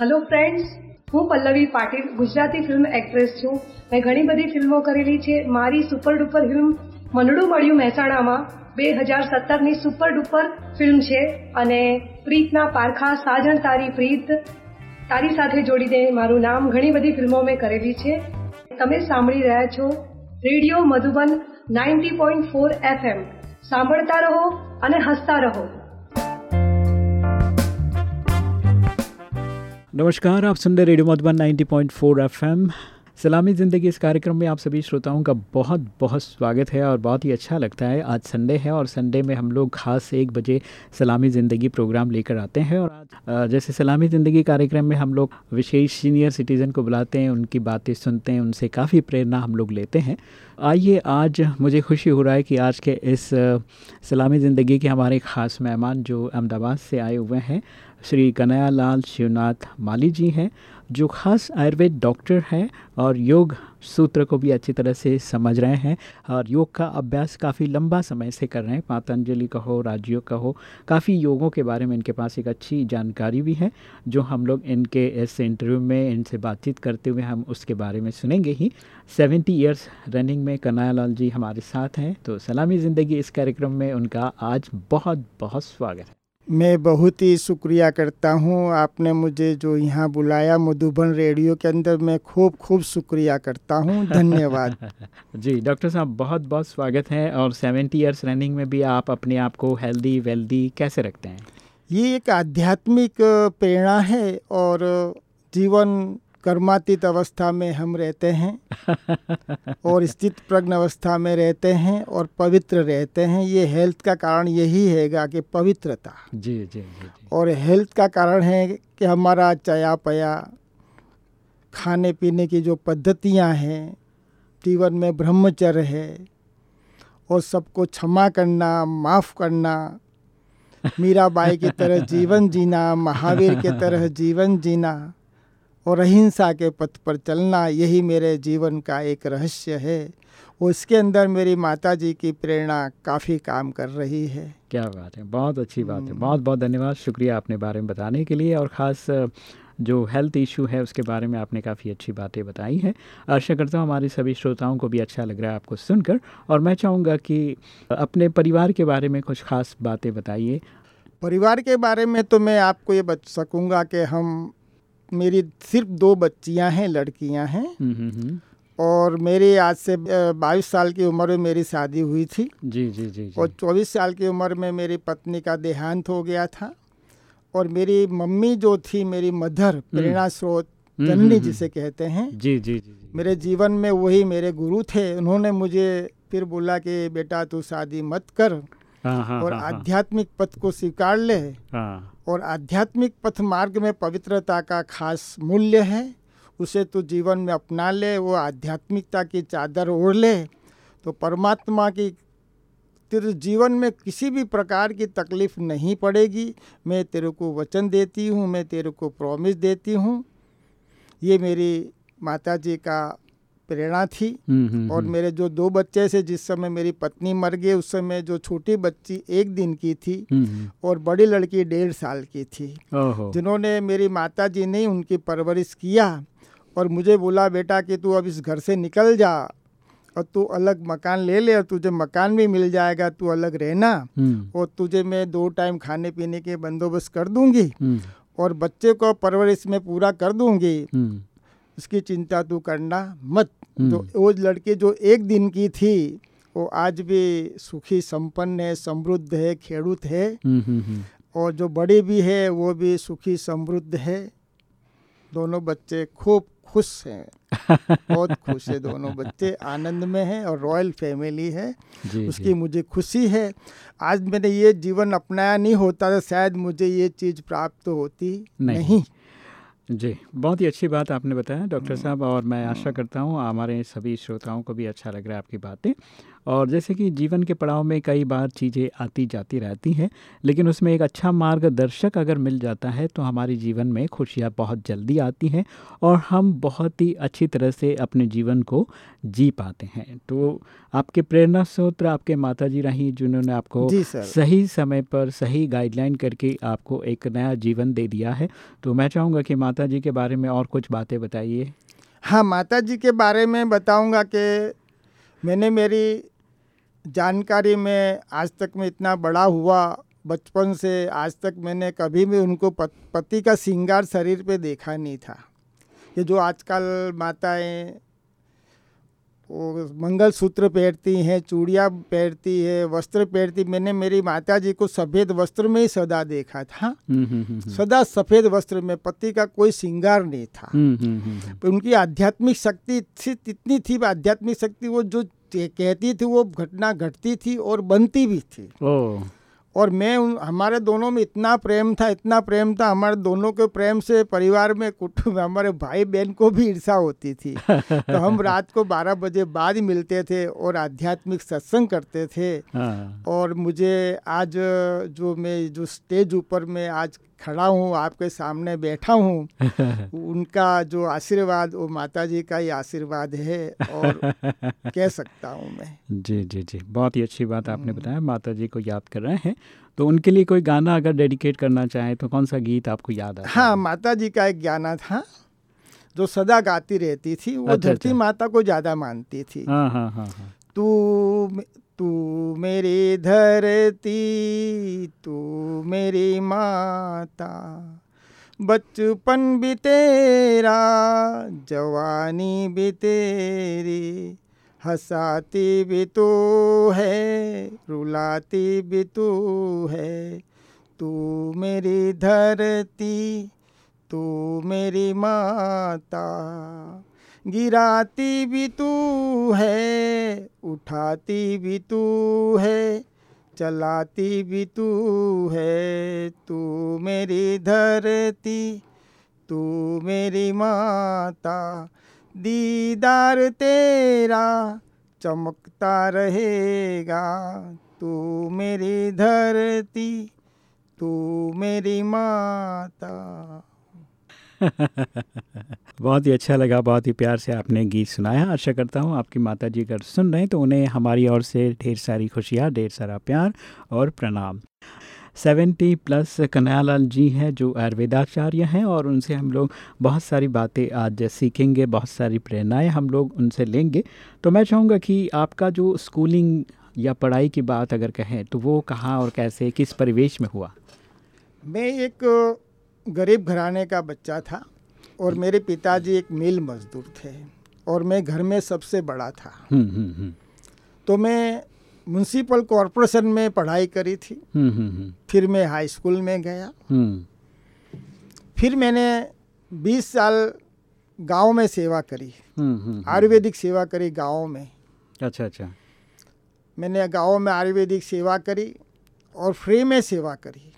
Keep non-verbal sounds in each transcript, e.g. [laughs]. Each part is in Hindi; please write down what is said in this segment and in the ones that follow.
હેલો ફ્રેન્ડ્સ હું પલ્લવી પાટીલ, ગુજરાતી ફિલ્મ એક્ટ્રેસ છું. મેં ઘણી બધી ફિલ્મો કરેલી છે. મારી સુપર ડુપર ફિલ્મ મનડું મળ્યું મહેસાણામાં. બે હજાર સત્તરની સુપર ડુપર ફિલ્મ છે અને પ્રીતના પારખા, સાજણ, તારી પ્રીત, તારી સાથે જોડી દે મારું નામ ઘણી બધી ફિલ્મો મેં કરેલી છે. તમે સાંભળી રહ્યા છો radio Madhuban ninety point four FM સાંભળતા રહો અને હસતા રહો. नमस्कार, आप सुन रहे रेडियो मधुबन 90.4 एफएम। सलामी ज़िंदगी इस कार्यक्रम में आप सभी श्रोताओं का बहुत बहुत स्वागत है और बहुत ही अच्छा लगता है। आज संडे है और संडे में हम लोग खास एक बजे सलामी ज़िंदगी प्रोग्राम लेकर आते हैं और आज जैसे सलामी ज़िंदगी कार्यक्रम में हम लोग विशेष सीनियर सिटीज़न को बुलाते हैं, उनकी बातें सुनते हैं, उनसे काफ़ी प्रेरणा हम लोग लेते हैं। आइए आज मुझे खुशी हो रहा है कि आज के इस सलामी ज़िंदगी के हमारे ख़ास मेहमान जो अहमदाबाद से आए हुए हैं श्री कन्हैया लाल शिवनाथ माली जी हैं, जो ख़ास आयुर्वेद डॉक्टर हैं और योग सूत्र को भी अच्छी तरह से समझ रहे हैं और योग का अभ्यास काफ़ी लंबा समय से कर रहे हैं। पातंजलि का हो राजयोग का हो काफ़ी योगों के बारे में इनके पास एक अच्छी जानकारी भी है, जो हम लोग इनके इस इंटरव्यू में इनसे बातचीत करते हुए हम उसके बारे में सुनेंगे ही। सेवेंटी ईयर्स रनिंग में कन्हैया लाल जी हमारे साथ हैं तो सलामी ज़िंदगी इस कार्यक्रम में उनका आज बहुत बहुत स्वागत है। मैं बहुत ही शुक्रिया करता हूँ। आपने मुझे जो यहाँ बुलाया मधुबन रेडियो के अंदर मैं खूब खूब शुक्रिया करता हूँ। [laughs] धन्यवाद। जी डॉक्टर साहब बहुत बहुत स्वागत है और सेवेंटी ईयर्स रनिंग में भी आप अपने आप को हेल्दी वेल्दी कैसे रखते हैं? ये एक आध्यात्मिक प्रेरणा है और जीवन कर्मातीत अवस्था में हम रहते हैं [laughs] और स्थित प्रज्ञ अवस्था में रहते हैं और पवित्र रहते हैं ये हेल्थ का कारण यही हैगा कि पवित्रता जी जी जी, जी। और हेल्थ का कारण है कि हमारा चया पया खाने पीने की जो पद्धतियाँ हैं जीवन में ब्रह्मचर्य है और सबको क्षमा करना माफ़ करना मीराबाई की तरह [laughs] जीवन जीना महावीर की तरह जीवन जीना और अहिंसा के पथ पर चलना यही मेरे जीवन का एक रहस्य है। उसके अंदर मेरी माता जी की प्रेरणा काफ़ी काम कर रही है। क्या बात है बहुत अच्छी बात है। बहुत बहुत धन्यवाद शुक्रिया आपने बारे में बताने के लिए और ख़ास जो हेल्थ इशू है उसके बारे में आपने काफ़ी अच्छी बातें बताई हैं। आशा करता हूँ हमारे सभी श्रोताओं को भी अच्छा लग रहा है आपको सुनकर और मैं चाहूँगा कि अपने परिवार के बारे में कुछ खास बातें बताइए। परिवार के बारे में तो मैं आपको ये बता सकूँगा कि हम मेरी सिर्फ़ दो बच्चियाँ हैं लड़कियाँ हैं। और मेरी आज से बाईस साल की उम्र में मेरी शादी हुई थी। जी जी जी, जी। और चौबीस साल की उम्र में मेरी पत्नी का देहांत हो गया था। और मेरी मम्मी जो थी मेरी मदर प्रेरणा स्रोत जननी जिसे कहते हैं जी जी जी मेरे जीवन में वही मेरे गुरु थे। उन्होंने मुझे फिर बोला कि बेटा तू शादी मत कर हाँ, हाँ, और हाँ, आध्यात्मिक पथ को स्वीकार ले। हाँ, और आध्यात्मिक पथ मार्ग में पवित्रता का खास मूल्य है, उसे तो जीवन में अपना ले, वो आध्यात्मिकता की चादर ओढ़ ले। तो परमात्मा की तेरे जीवन में किसी भी प्रकार की तकलीफ़ नहीं पड़ेगी। मैं तेरे को वचन देती हूँ, मैं तेरे को प्रॉमिस देती हूँ। ये मेरी माता जी का प्रेरणा थी और मेरे जो दो बच्चे से जिस समय मेरी पत्नी मर गई उस समय जो छोटी बच्ची एक दिन की थी और बड़ी लड़की डेढ़ साल की थी जिन्होंने मेरी माता जी ने उनकी परवरिश किया और मुझे बोला बेटा कि तू अब इस घर से निकल जा और तू अलग मकान ले ले और तुझे मकान भी मिल जाएगा तू अलग रहना और तुझे मैं दो टाइम खाने पीने के बंदोबस्त कर दूँगी और बच्चे को परवरिश में पूरा कर दूँगी। उसकी चिंता तू करना मत। तो वो लड़की जो एक दिन की थी वो आज भी सुखी संपन्न है समृद्ध है खेडूत है। और जो बड़ी भी है वो भी सुखी समृद्ध है। दोनों बच्चे खूब खुश हैं। [laughs] बहुत खुश है दोनों बच्चे। आनंद में हैं और रॉयल फैमिली है। जी, उसकी जी। मुझे खुशी है। आज मैंने ये जीवन अपनाया नहीं होता तो शायद मुझे ये चीज़ प्राप्त होती नहीं, नहीं। जी। बहुत ही अच्छी बात आपने बताया डॉक्टर साहब और मैं आशा करता हूँ हमारे सभी श्रोताओं को भी अच्छा लग रहा है आपकी बातें। और जैसे कि जीवन के पड़ाव में कई बार चीज़ें आती जाती रहती हैं लेकिन उसमें एक अच्छा मार्गदर्शक अगर मिल जाता है तो हमारे जीवन में खुशियाँ बहुत जल्दी आती हैं और हम बहुत ही अच्छी तरह से अपने जीवन को जी पाते हैं। तो आपके प्रेरणा स्रोत आपके माता जी रही जिन्होंने आपको सही समय पर सही गाइडलाइन करके आपको एक नया जीवन दे दिया है तो मैं चाहूँगा कि माता जी के बारे में और कुछ बातें बताइए। हाँ माता जी के बारे में बताऊँगा कि मैंने मेरी जानकारी में आज तक मैं इतना बड़ा हुआ बचपन से आज तक मैंने कभी भी उनको पति का श्रृंगार शरीर पे देखा नहीं था। कि जो आजकल माताएँ वो मंगल सूत्र पहनती हैं चूड़ियाँ पहनती है वस्त्र पहनती मैंने मेरी माता जी को सफ़ेद वस्त्र में ही सदा देखा था। हम्म, हम्म, हम्म, सदा सफ़ेद वस्त्र में पति का कोई श्रृंगार नहीं था। उनकी आध्यात्मिक शक्ति इतनी थी आध्यात्मिक शक्ति वो जो कहती थी वो घटना घटती थी और बनती भी थी। और मैं उन हमारे दोनों में इतना प्रेम था इतना प्रेम था हमारे दोनों के प्रेम से परिवार में कुटुंब हमारे भाई बहन को भी ईर्षा होती थी। [laughs] तो हम रात को 12 बजे बाद मिलते थे और आध्यात्मिक सत्संग करते थे। हाँ। और मुझे आज जो मैं जो स्टेज ऊपर में आज खड़ा हूँ आपके सामने बैठा हूँ [laughs] उनका जो आशीर्वाद वो माता जी का ही आशीर्वाद है और [laughs] कह सकता हूँ मैं जी जी जी बहुत ही अच्छी बात आपने हम्म। बताया माता जी को याद कर रहे हैं तो उनके लिए कोई गाना अगर डेडिकेट करना चाहें तो कौन सा गीत आपको याद है हाँ माता जी का एक गाना था जो सदा गाती रहती थी वो अच्छा, धरती अच्छा। माता को ज़्यादा मानती थी हाँ हाँ हाँ, हाँ। तू तू मेरी धरती, तू मेरी माता। बचपन भी तेरा, जवानी भी तेरी, हंसाती भी तू है, रुलाती भी तू है। तू मेरी धरती, तू मेरी माता। गिराती भी तू है, उठाती भी तू है, चलाती भी तू है। तू मेरी धरती, तू मेरी माता, दीदार तेरा चमकता रहेगा। तू मेरी धरती, तू मेरी माता। [laughs] बहुत ही अच्छा लगा, बहुत ही प्यार से आपने गीत सुनाया। आशा करता हूँ आपकी माता जी अगर सुन रहे हैं तो उन्हें हमारी ओर से ढेर सारी खुशियाँ, ढेर सारा प्यार और प्रणाम। सेवेंटी प्लस कन्हैयालाल जी हैं, जो आयुर्वेदाचार्य हैं और उनसे हम लोग बहुत सारी बातें आज सीखेंगे, बहुत सारी प्रेरणाएँ हम लोग उनसे लेंगे। तो मैं चाहूँगा कि आपका जो स्कूलिंग या पढ़ाई की बात अगर कहें तो वो कहाँ और कैसे, किस परिवेश में हुआ? मैं एक गरीब घराने का बच्चा था और मेरे पिताजी एक मिल मजदूर थे और मैं घर में सबसे बड़ा था। हम्म, हम्म, हम्म। तो मैं म्यूनसिपल कॉरपोरेशन में पढ़ाई करी थी। फिर मैं हाई स्कूल में गया। फिर मैंने 20 साल गाँव में सेवा करी। आयुर्वेदिक सेवा करी गाँव में। अच्छा अच्छा। मैंने गाँव में आयुर्वेदिक सेवा करी और फ्री में सेवा करी।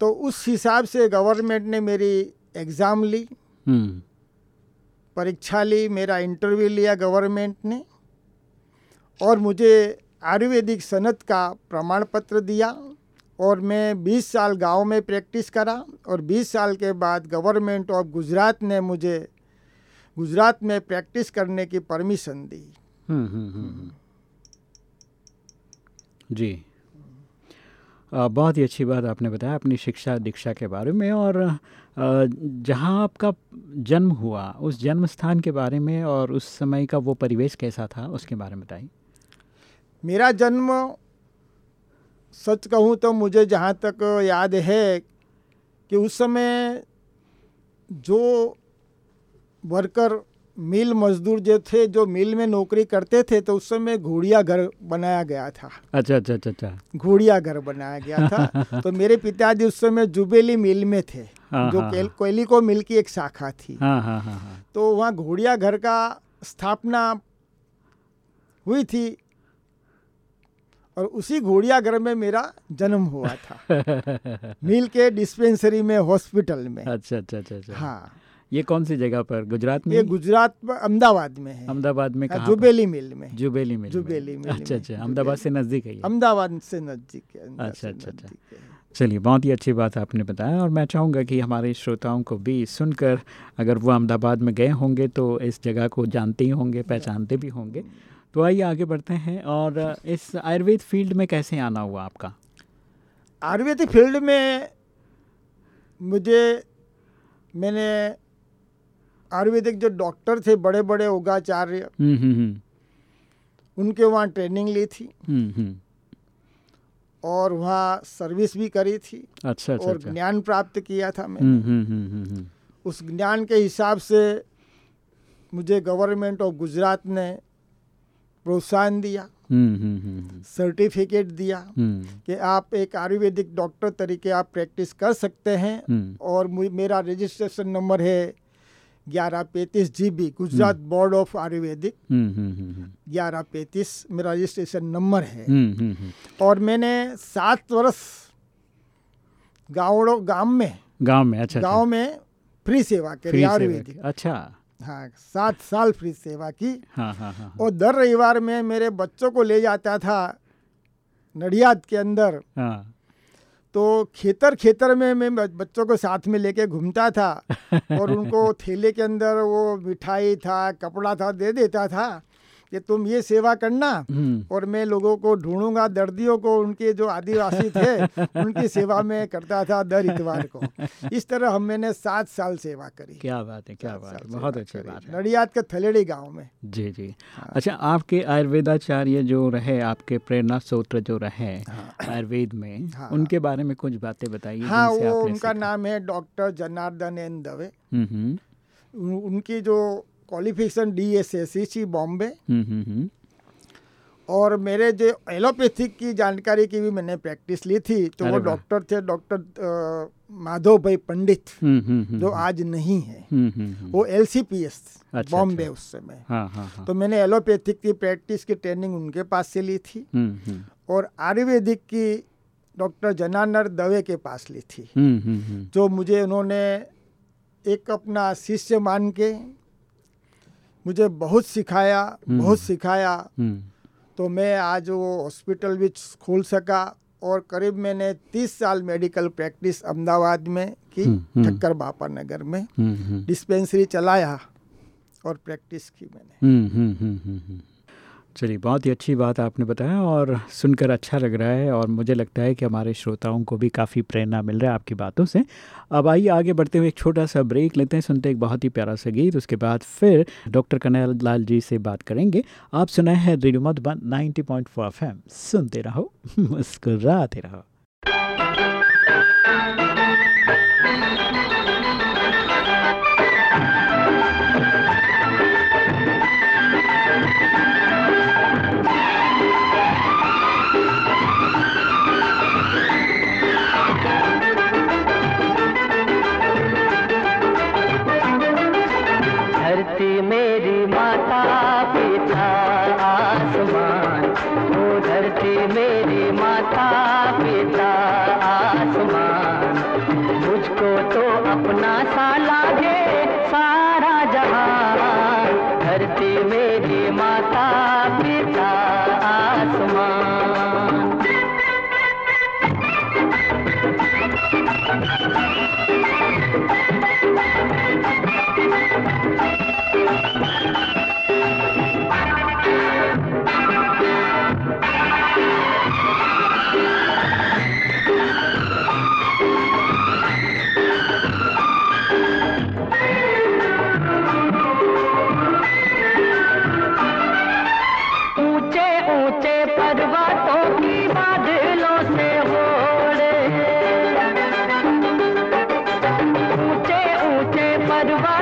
तो उस हिसाब से गवर्नमेंट ने मेरी एग्ज़ाम ली हम्म। परीक्षा ली मेरा इंटरव्यू लिया गवर्नमेंट ने और मुझे आयुर्वेदिक सनत का प्रमाण पत्र दिया और मैं 20 साल गाँव में प्रैक्टिस करा और 20 साल के बाद गवर्नमेंट ऑफ़ गुजरात ने मुझे गुजरात में प्रैक्टिस करने की परमिशन दी। हम्म, हम्म, जी। बहुत ही अच्छी बात आपने बताया अपनी शिक्षा दीक्षा के बारे में और जहाँ आपका जन्म हुआ, उस जन्म स्थान के बारे में और उस समय का वो परिवेश कैसा था, उसके बारे में बताइए। मेरा जन्म, सच कहूँ तो मुझे जहाँ तक याद है कि उस समय जो वर्कर मिल मजदूर जो थे जो मिल में नौकरी करते थे तो उस समय घोड़िया घर बनाया गया था। अच्छा अच्छा अच्छा अच्छा। घोड़िया घर बनाया गया था। [laughs] तो मेरे पिताजी उस समय जुबेली मिल में थे हाँ, जो हाँ, हाँ। कोयली को मिल की एक शाखा थी। हाँ, हाँ, हाँ, हाँ. तो वहाँ घोड़िया घर का स्थापना हुई थी और उसी घोड़िया घर में मेरा जन्म हुआ था। [laughs] मिल के डिस्पेंसरी में हॉस्पिटल में। अच्छा अच्छा अच्छा, अच्छा। हाँ। ये कौन सी जगह पर? गुजरात में ये गुजरात में अहमदाबाद में है। अहमदाबाद में हाँ, कहाँ जुबेली मिल में जुबेली मिल जुबेली मिल अच्छा अच्छा अहमदाबाद से नज़दीक है। अहमदाबाद से नज़दीक है अच्छा, अच्छा, अच्छा। चलिए बहुत ही अच्छी बात आपने बताया और मैं चाहूँगा कि हमारे श्रोताओं को भी सुनकर अगर वो अहमदाबाद में गए होंगे तो इस जगह को जानते ही होंगे पहचानते भी होंगे। तो आइए आगे बढ़ते हैं और इस आयुर्वेद फ़ील्ड में कैसे आना हुआ आपका? आयुर्वेद फ़ील्ड में मुझे मैंने आयुर्वेदिक जो डॉक्टर थे बड़े बड़े योगाचार्य हम्म हम्म हम्म। उनके वहाँ ट्रेनिंग ली थी। और वहाँ सर्विस भी करी थी। अच्छा अच्छा और अच्छा। ज्ञान प्राप्त किया था मैंने। उस ज्ञान के हिसाब से मुझे गवर्नमेंट ऑफ़ गुजरात ने प्रोत्साहन दिया हम्म हम्म हम्म सर्टिफिकेट दिया कि आप एक आयुर्वेदिक डॉक्टर तरीके आप प्रैक्टिस कर सकते हैं। और मेरा रजिस्ट्रेशन नंबर है ग्यारह पैंतीस G B Gujarat board of Ayurvedic ग्यारह पैंतीस मेरा रजिस्ट्रेशन नंबर है। हम्म हम्म हम्म। और मैंने सात वर्ष गाँव गाँव में गाँव में अच्छा गाँव में फ्री सेवा करी आयुर्वेदिक अच्छा। हाँ सात साल फ्री सेवा की। हाँ हाँ हाँ। और दर रविवार में मेरे बच्चों को ले जाता था नडियाद के अंदर। हाँ। तो खेतर खेतर में मैं बच्चों को साथ में लेके घूमता था [laughs] और उनको थैले के अंदर वो मिठाई था कपड़ा था दे देता था। कि तुम ये सेवा करना हम्म। और मैं लोगों को ढूंढूँगा दर्दियों को उनके जो आदिवासी थे [laughs] उनकी सेवा में करता था दर इतवार को। इस तरह हम मैंने सात साल सेवा करी। क्या बात है क्या बात है बहुत अच्छी बात है। नडियाद के थलेड़ी गाँव में। जी जी। अच्छा आपके आयुर्वेदाचार्य जो रहे आपके प्रेरणा सूत्र जो रहे आयुर्वेद में हाँ। उनके बारे में कुछ बातें बताइए हाँ वो उनका नाम है डॉक्टर जनार्दन एन दवे। हम्म हम्म। उन- उनकी जो qualification D S S C Bombay और मेरे जो एलोपैथिक की जानकारी की भी मैंने प्रैक्टिस ली थी तो वो डॉक्टर थे डॉक्टर माधव भाई पंडित हम्म हम्म हम्म जो आज नहीं है। वो L C P S Bombay. उस समय। हाँ हाँ हाँ। तो मैंने एलोपैथिक की प्रैक्टिस की ट्रेनिंग उनके पास से ली थी। और आयुर्वेदिक की डॉक्टर जनानर दवे के पास ली थी। जो मुझे उन्होंने एक अपना शिष्य मान के मुझे बहुत सिखाया बहुत सिखाया। हम्म। तो मैं आज वो हॉस्पिटल भी खोल सका और करीब मैंने तीस साल मेडिकल प्रैक्टिस अहमदाबाद में की हम्म, हम्म। ठक्कर बापा नगर में। हम्म हम्म। डिस्पेंसरी चलाया और प्रैक्टिस की मैंने। चलिए, बहुत ही अच्छी बात आपने बताया और सुनकर अच्छा लग रहा है और मुझे लगता है कि हमारे श्रोताओं को भी काफ़ी प्रेरणा मिल रहा है आपकी बातों से। अब आइए, आगे बढ़ते हुए एक छोटा सा ब्रेक लेते हैं, सुनते हैं एक बहुत ही प्यारा सा गीत, उसके बाद फिर डॉक्टर कन्हैया लाल जी से बात करेंगे। आप सुनाए हैं रेडियो मधुबन 90.4 पॉइंट सुनते रहो, [laughs] मुस्कुराते रहो। ऊँचे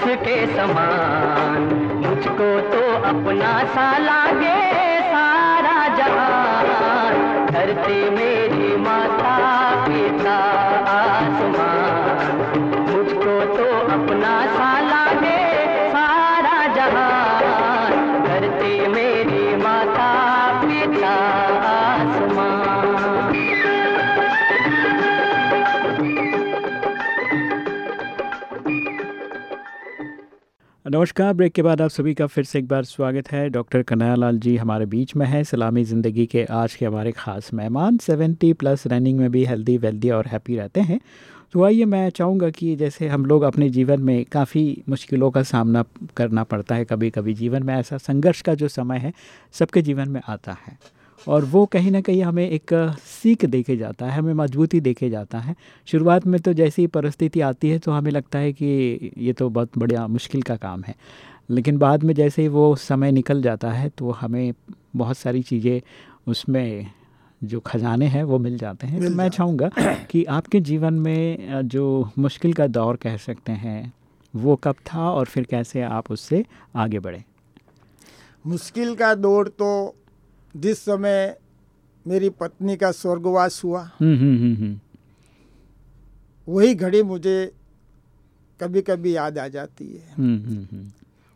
हंस के समान। मुझको तो अपना सा लागे सारा जहान। धरती मेरी माता पिता आसमान। नमस्कार, ब्रेक के बाद आप सभी का फिर से एक बार स्वागत है। डॉक्टर कन्हैयालाल जी हमारे बीच में है, सलामी ज़िंदगी के आज के हमारे ख़ास मेहमान। 70 प्लस रनिंग में भी हेल्दी, वेल्दी और हैप्पी रहते हैं। तो आइए मैं चाहूँगा कि जैसे हम लोग अपने जीवन में काफ़ी मुश्किलों का सामना करना पड़ता है कभी कभी जीवन में, ऐसा संघर्ष का जो समय है, सबके जीवन में आता है। और वो कहीं ना कहीं हमें एक सीख देके जाता है हमें मजबूती देके जाता है। शुरुआत में तो जैसी परिस्थिति आती है तो हमें लगता है कि ये तो बहुत बढ़िया मुश्किल का काम है। लेकिन बाद में जैसे ही वो समय निकल जाता है तो हमें बहुत सारी चीज़ें उसमें जो खजाने हैं वो मिल जाते हैं। तो मैं चाहूँगा [clears throat] कि आपके जीवन में जो मुश्किल का दौर कह सकते हैं वो कब था और फिर कैसे आप उससे आगे बढ़े? मुश्किल का दौर तो जिस समय मेरी पत्नी का स्वर्गवास हुआ हम्म हम्म हम्म वही घड़ी मुझे कभी कभी याद आ जाती है।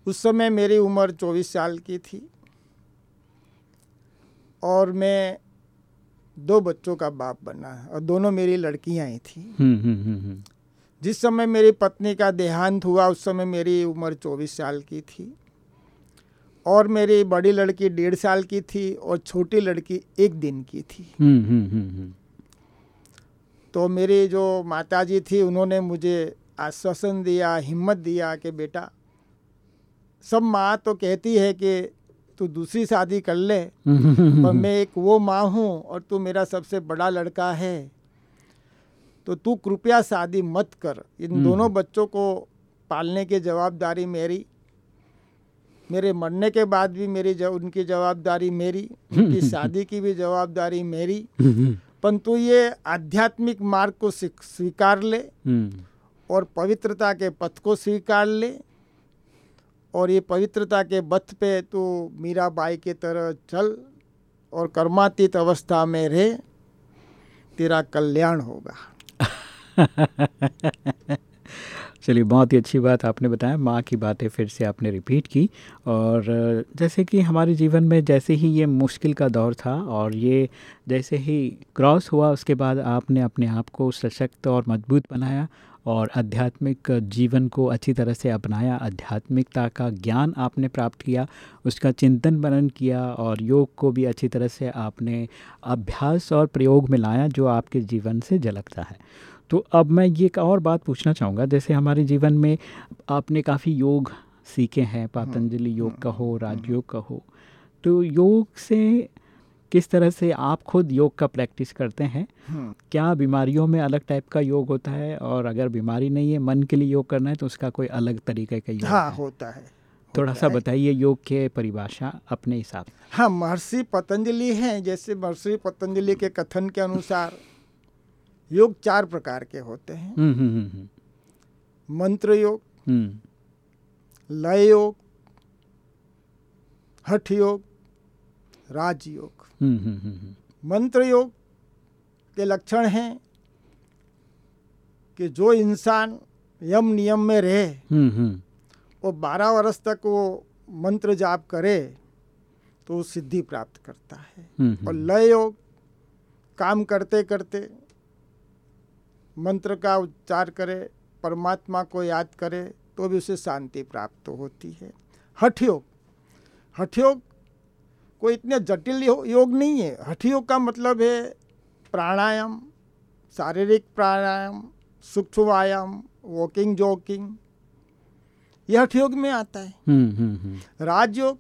उस समय मेरी उम्र चौबीस साल की थी और मैं दो बच्चों का बाप बना और दोनों मेरी लड़कियाँ ही थी। जिस समय मेरी पत्नी का देहांत हुआ उस समय मेरी उम्र चौबीस साल की थी। और मेरी बड़ी लड़की डेढ़ साल की थी और छोटी लड़की एक दिन की थी। हम्म हम्म हम्म तो मेरी जो माताजी थी उन्होंने मुझे आश्वासन दिया हिम्मत दिया कि बेटा सब माँ तो कहती है कि तू दूसरी शादी कर ले [laughs] पर मैं एक वो माँ हूँ और तू मेरा सबसे बड़ा लड़का है। तो तू कृपया शादी मत कर। इन। दोनों बच्चों को पालने की जवाबदारी मेरी। मेरे मरने के बाद भी मेरी जव, उनकी जवाबदारी मेरी उनकी [laughs] शादी की भी जवाबदारी मेरी। [laughs] परंतु ये आध्यात्मिक मार्ग को स्वीकार ले हम्म। और पवित्रता के पथ को स्वीकार ले और ये पवित्रता के पथ पे तू मीराबाई की तरह चल और कर्मातीत अवस्था में रह तेरा कल्याण होगा। [laughs] चलिए, बहुत ही अच्छी बात आपने बताया। माँ की बातें फिर से आपने रिपीट की और जैसे कि हमारे जीवन में जैसे ही ये मुश्किल का दौर था और ये जैसे ही क्रॉस हुआ, उसके बाद आपने अपने आप को सशक्त और मज़बूत बनाया और आध्यात्मिक जीवन को अच्छी तरह से अपनाया। आध्यात्मिकता का ज्ञान आपने प्राप्त किया, उसका चिंतन मनन किया और योग को भी अच्छी तरह से आपने अभ्यास और प्रयोग में लाया, जो आपके जीवन से झलकता है। तो अब मैं ये एक और बात पूछना चाहूँगा। जैसे हमारे जीवन में आपने काफ़ी योग सीखे हैं पतंजलि योग का हो राजयोग का हो तो योग से किस तरह से आप खुद योग का प्रैक्टिस करते हैं? क्या बीमारियों में अलग टाइप का योग होता है? और अगर बीमारी नहीं है मन के लिए योग करना है तो उसका कोई अलग तरीके का योग हाँ है। होता है थोड़ा सा बताइए योग के परिभाषा अपने हिसाब से। हाँ महर्षि पतंजलि हैं जैसे महर्षि पतंजलि के कथन के अनुसार योग चार प्रकार के होते हैं। हम्म हम्म हम्म मंत्र योग लय योग हठ योग राजयोग मंत्र योग के लक्षण हैं कि जो इंसान यम नियम में रहे वो बारह वर्ष तक वो मंत्र जाप करे तो सिद्धि प्राप्त करता है। और लय योग काम करते करते मंत्र का उच्चार करे परमात्मा को याद करे तो भी उसे शांति प्राप्त होती है। हठ योग हठ योग कोई इतने जटिल यो- योग नहीं है। हठ योग का मतलब है प्राणायाम शारीरिक प्राणायाम सूक्ष्म व्यायाम वॉकिंग जॉकिंग यह हठ योग में आता है। हम्म हम्म हम्म। राजयोग।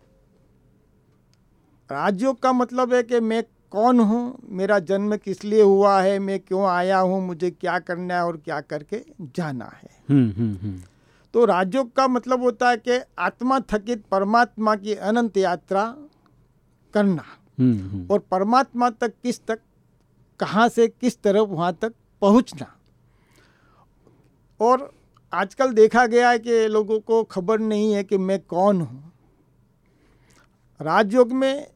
राजयोग का मतलब है कि मैं कौन हूँ? मेरा जन्म किस लिए हुआ है? मैं क्यों आया हूँ? मुझे क्या करना है और क्या करके जाना है। हम्म हम्म हम्म। तो राजयोग का मतलब होता है कि आत्मा थकित परमात्मा की अनंत यात्रा करना। और परमात्मा तक किस तक कहाँ से किस तरफ़ वहाँ तक पहुँचना। और आजकल देखा गया है कि लोगों को खबर नहीं है कि मैं कौन हूँ। राजयोग में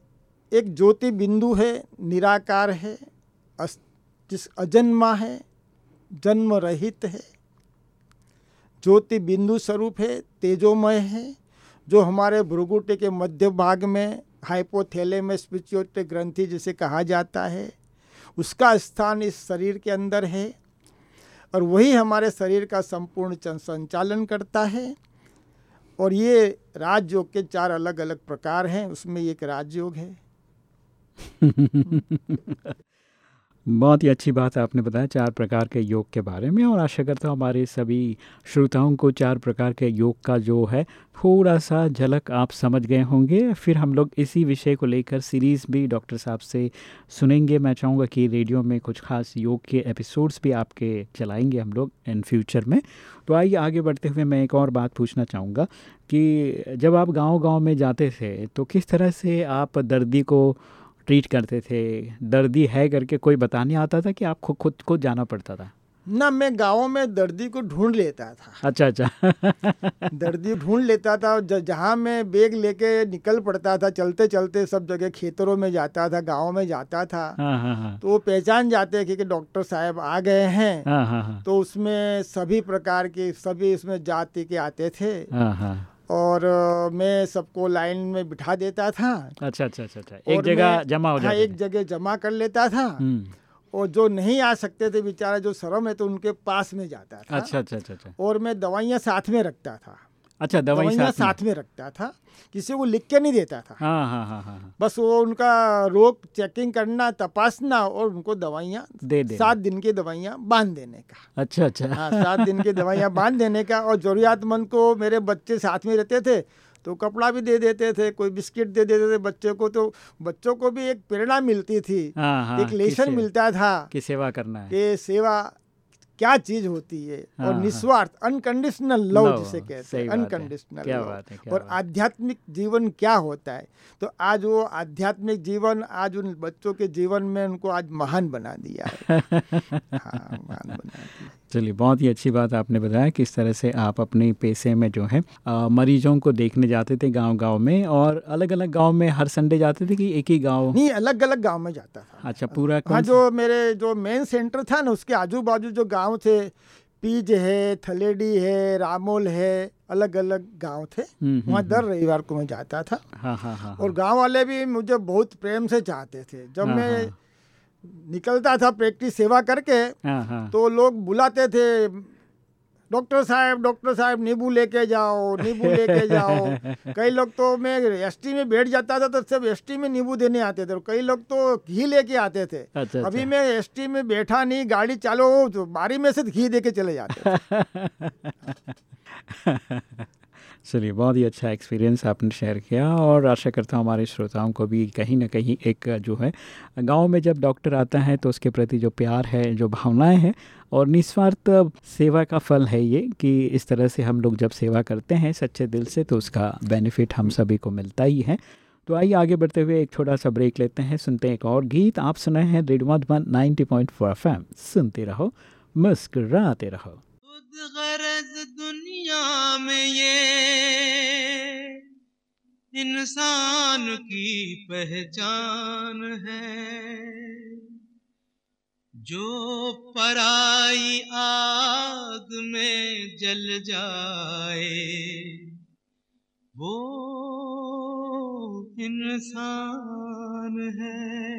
एक ज्योति बिंदु है, निराकार है जिस अजन्मा है जन्म रहित है। ज्योति बिंदु स्वरूप है, तेजोमय है, जो हमारे भ्रुगुटे के मध्य भाग में हाइपोथैलेमस पिच्योटे ग्रंथि जिसे कहा जाता है, उसका स्थान इस शरीर के अंदर है और वही हमारे शरीर का संपूर्ण संचालन करता है। और ये राजयोग के चार अलग अलग प्रकार हैं, उसमें एक राजयोग है। बहुत ही अच्छी बात आपने बताया चार प्रकार के योग के बारे में और आशा करता हूँ हमारे सभी श्रोताओं को चार प्रकार के योग का जो है थोड़ा सा झलक आप समझ गए होंगे। फिर हम लोग इसी विषय को लेकर सीरीज़ भी डॉक्टर साहब से सुनेंगे। मैं चाहूँगा कि रेडियो में कुछ खास योग के एपिसोड्स भी आपके चलाएँगे हम लोग इन फ्यूचर में। तो आइए आगे बढ़ते हुए मैं एक और बात पूछना चाहूँगा कि जब आप गाँव-गाँव में जाते थे तो किस तरह से आप दर्दी को ट्रीट करते थे। दर्दी है करके कोई बताने आता था कि आपको खुद को जाना पड़ता था? ना मैं गाँव में दर्दी को ढूंढ लेता था। अच्छा अच्छा। [laughs] दर्दी ढूंढ लेता था जहाँ मैं बैग लेके निकल पड़ता था चलते चलते सब जगह खेतरों में जाता था गाँव में जाता था। हाँ, हाँ, हाँ। तो वो पहचान जाते कि, कि डॉक्टर साहब आ गए हैं। हाँ, हाँ, हाँ। तो उसमें सभी प्रकार के सभी उसमें जाति के आते थे। हाँ, हाँ। और मैं सबको लाइन में बिठा देता था। अच्छा अच्छा अच्छा, अच्छा। एक जगह जमा हो हाँ एक जगह जमा कर लेता था। और जो नहीं आ सकते थे बेचारा जो शर्म है तो उनके पास में जाता था। अच्छा अच्छा अच्छा, अच्छा। और मैं दवाइयाँ साथ में रखता था। अच्छा दवाइयाँ साथ, साथ में रखता था किसी को लिख के नहीं देता था। हाँ हाँ हाँ हाँ, हाँ। बस वो उनका रोग चेकिंग करना तपासना और उनको दवाइयाँ दे दे सात दिन की दवाइयाँ बाँध देने का। अच्छा अच्छा। हाँ सात दिन की दवाइयाँ बाँध देने का और जरूरियातमंद को मेरे बच्चे साथ में रहते थे तो कपड़ा भी दे देते थे कोई बिस्किट दे देते थे बच्चों को तो बच्चों को भी एक प्रेरणा मिलती थी। हाँ, हाँ, एक लेसन मिलता था कि सेवा करना है। कि सेवा क्या चीज़ होती है? हाँ, और निस्वार्थ अनकंडीशनल लव जिसे कहते हैं अनकंडीशनल है। क्या और आध्यात्मिक जीवन क्या होता है? तो आज वो आध्यात्मिक जीवन आज उन बच्चों के जीवन में उनको आज महान बना दिया है। [laughs] हाँ, महान बना दिया चलिए बहुत ही अच्छी बात आपने बताया किस तरह से आप अपने पैसे में जो है आ, मरीजों को देखने जाते थे गांव-गांव में और अलग अलग गाँव में हर संडे जाते थे कि एक ही गाँव? नहीं अलग अलग गाँव में जाता था। अच्छा पूरा हाँ जो मेरे जो मेन सेंटर था ना उसके आजू बाजू जो गाँव थे पीज है थलेडी है रामोल है अलग अलग गाँव थे। हम्म, वहाँ हम्म, दर हम्म। रविवार को मैं जाता था। हाँ, हाँ, हाँ, और गाँव वाले भी मुझे बहुत प्रेम से चाहते थे। जब मैं निकलता था प्रैक्टिस सेवा करके तो लोग बुलाते थे डॉक्टर साहब डॉक्टर साहब नींबू लेके जाओ नींबू लेके जाओ। [laughs] कई लोग तो मैं एसटी में बैठ जाता था तो सब एसटी में नींबू देने आते थे कई लोग तो घी लेके आते थे। अच्छा, अभी अच्छा। मैं एसटी में बैठा नहीं गाड़ी चालो तो बारी में से घी दे के चले जाते [laughs] चलिए, बहुत ही अच्छा एक्सपीरियंस आपने शेयर किया और आशा करता हूँ हमारे श्रोताओं को भी कहीं ना कहीं एक, जो है, गाँव में जब डॉक्टर आता है तो उसके प्रति जो प्यार है, जो भावनाएँ हैं और निस्वार्थ सेवा का फल है ये कि इस तरह से हम लोग जब सेवा करते हैं सच्चे दिल से तो उसका बेनिफिट हम सभी को मिलता ही है। तो आइए आगे बढ़ते हुए एक छोटा सा ब्रेक लेते हैं, सुनते हैं एक और गीत। आप सुनाए हैं मधुबन नाइनटी पॉइंट सुनते रहो, मुस्कुराते रहो। गरज दुनिया में ये इंसान की पहचान है। जो पराई आग में जल जाए, वो इंसान है।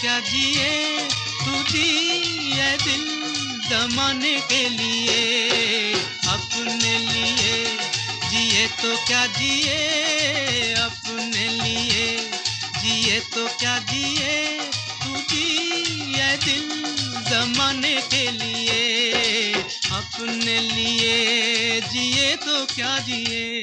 क्या जिए तू दिए दिल जमाने के लिए? अपने लिए जिए तो क्या जिए? अपने लिए जिए तो क्या जिए तू जिए दिल जमाने के लिए? अपने लिए जिए तो क्या जिए?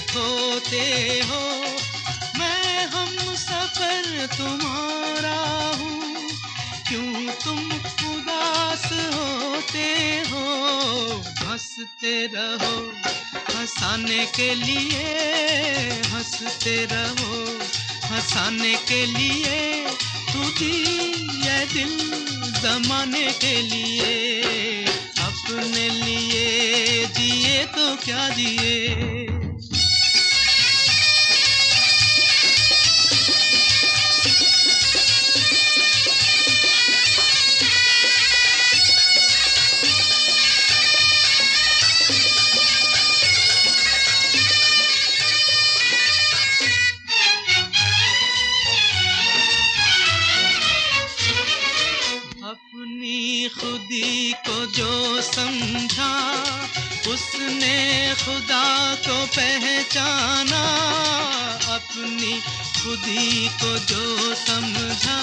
खोते हो, मैं हम सफ़र तुम्हारा हूँ। क्यों तुम उदास होते हो? हँसते रहो, हंसाने के लिए, हँसते रहो, हंसाने के लिए, तू तुझी ये दिल जमाने के लिए। अपने लिए जिए तो क्या जिए? उसने खुदा को पहचाना, अपनी खुदी को जो समझा,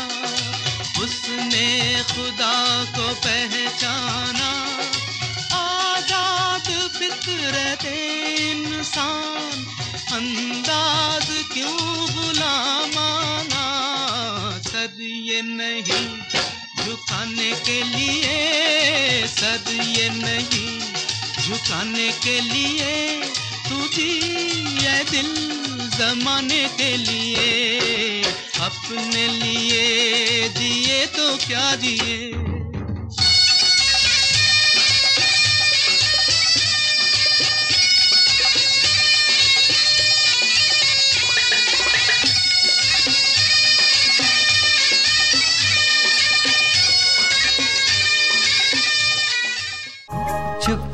उसने खुदा को पहचाना। आज़ाद फितरत इंसान, अंदाज क्यों बुला माना? सद ये नहीं झुकाने के लिए सद ये नहीं झुकाने के लिए, तू दी ये दिल जमाने के लिए, अपने लिए दिए तो क्या जिए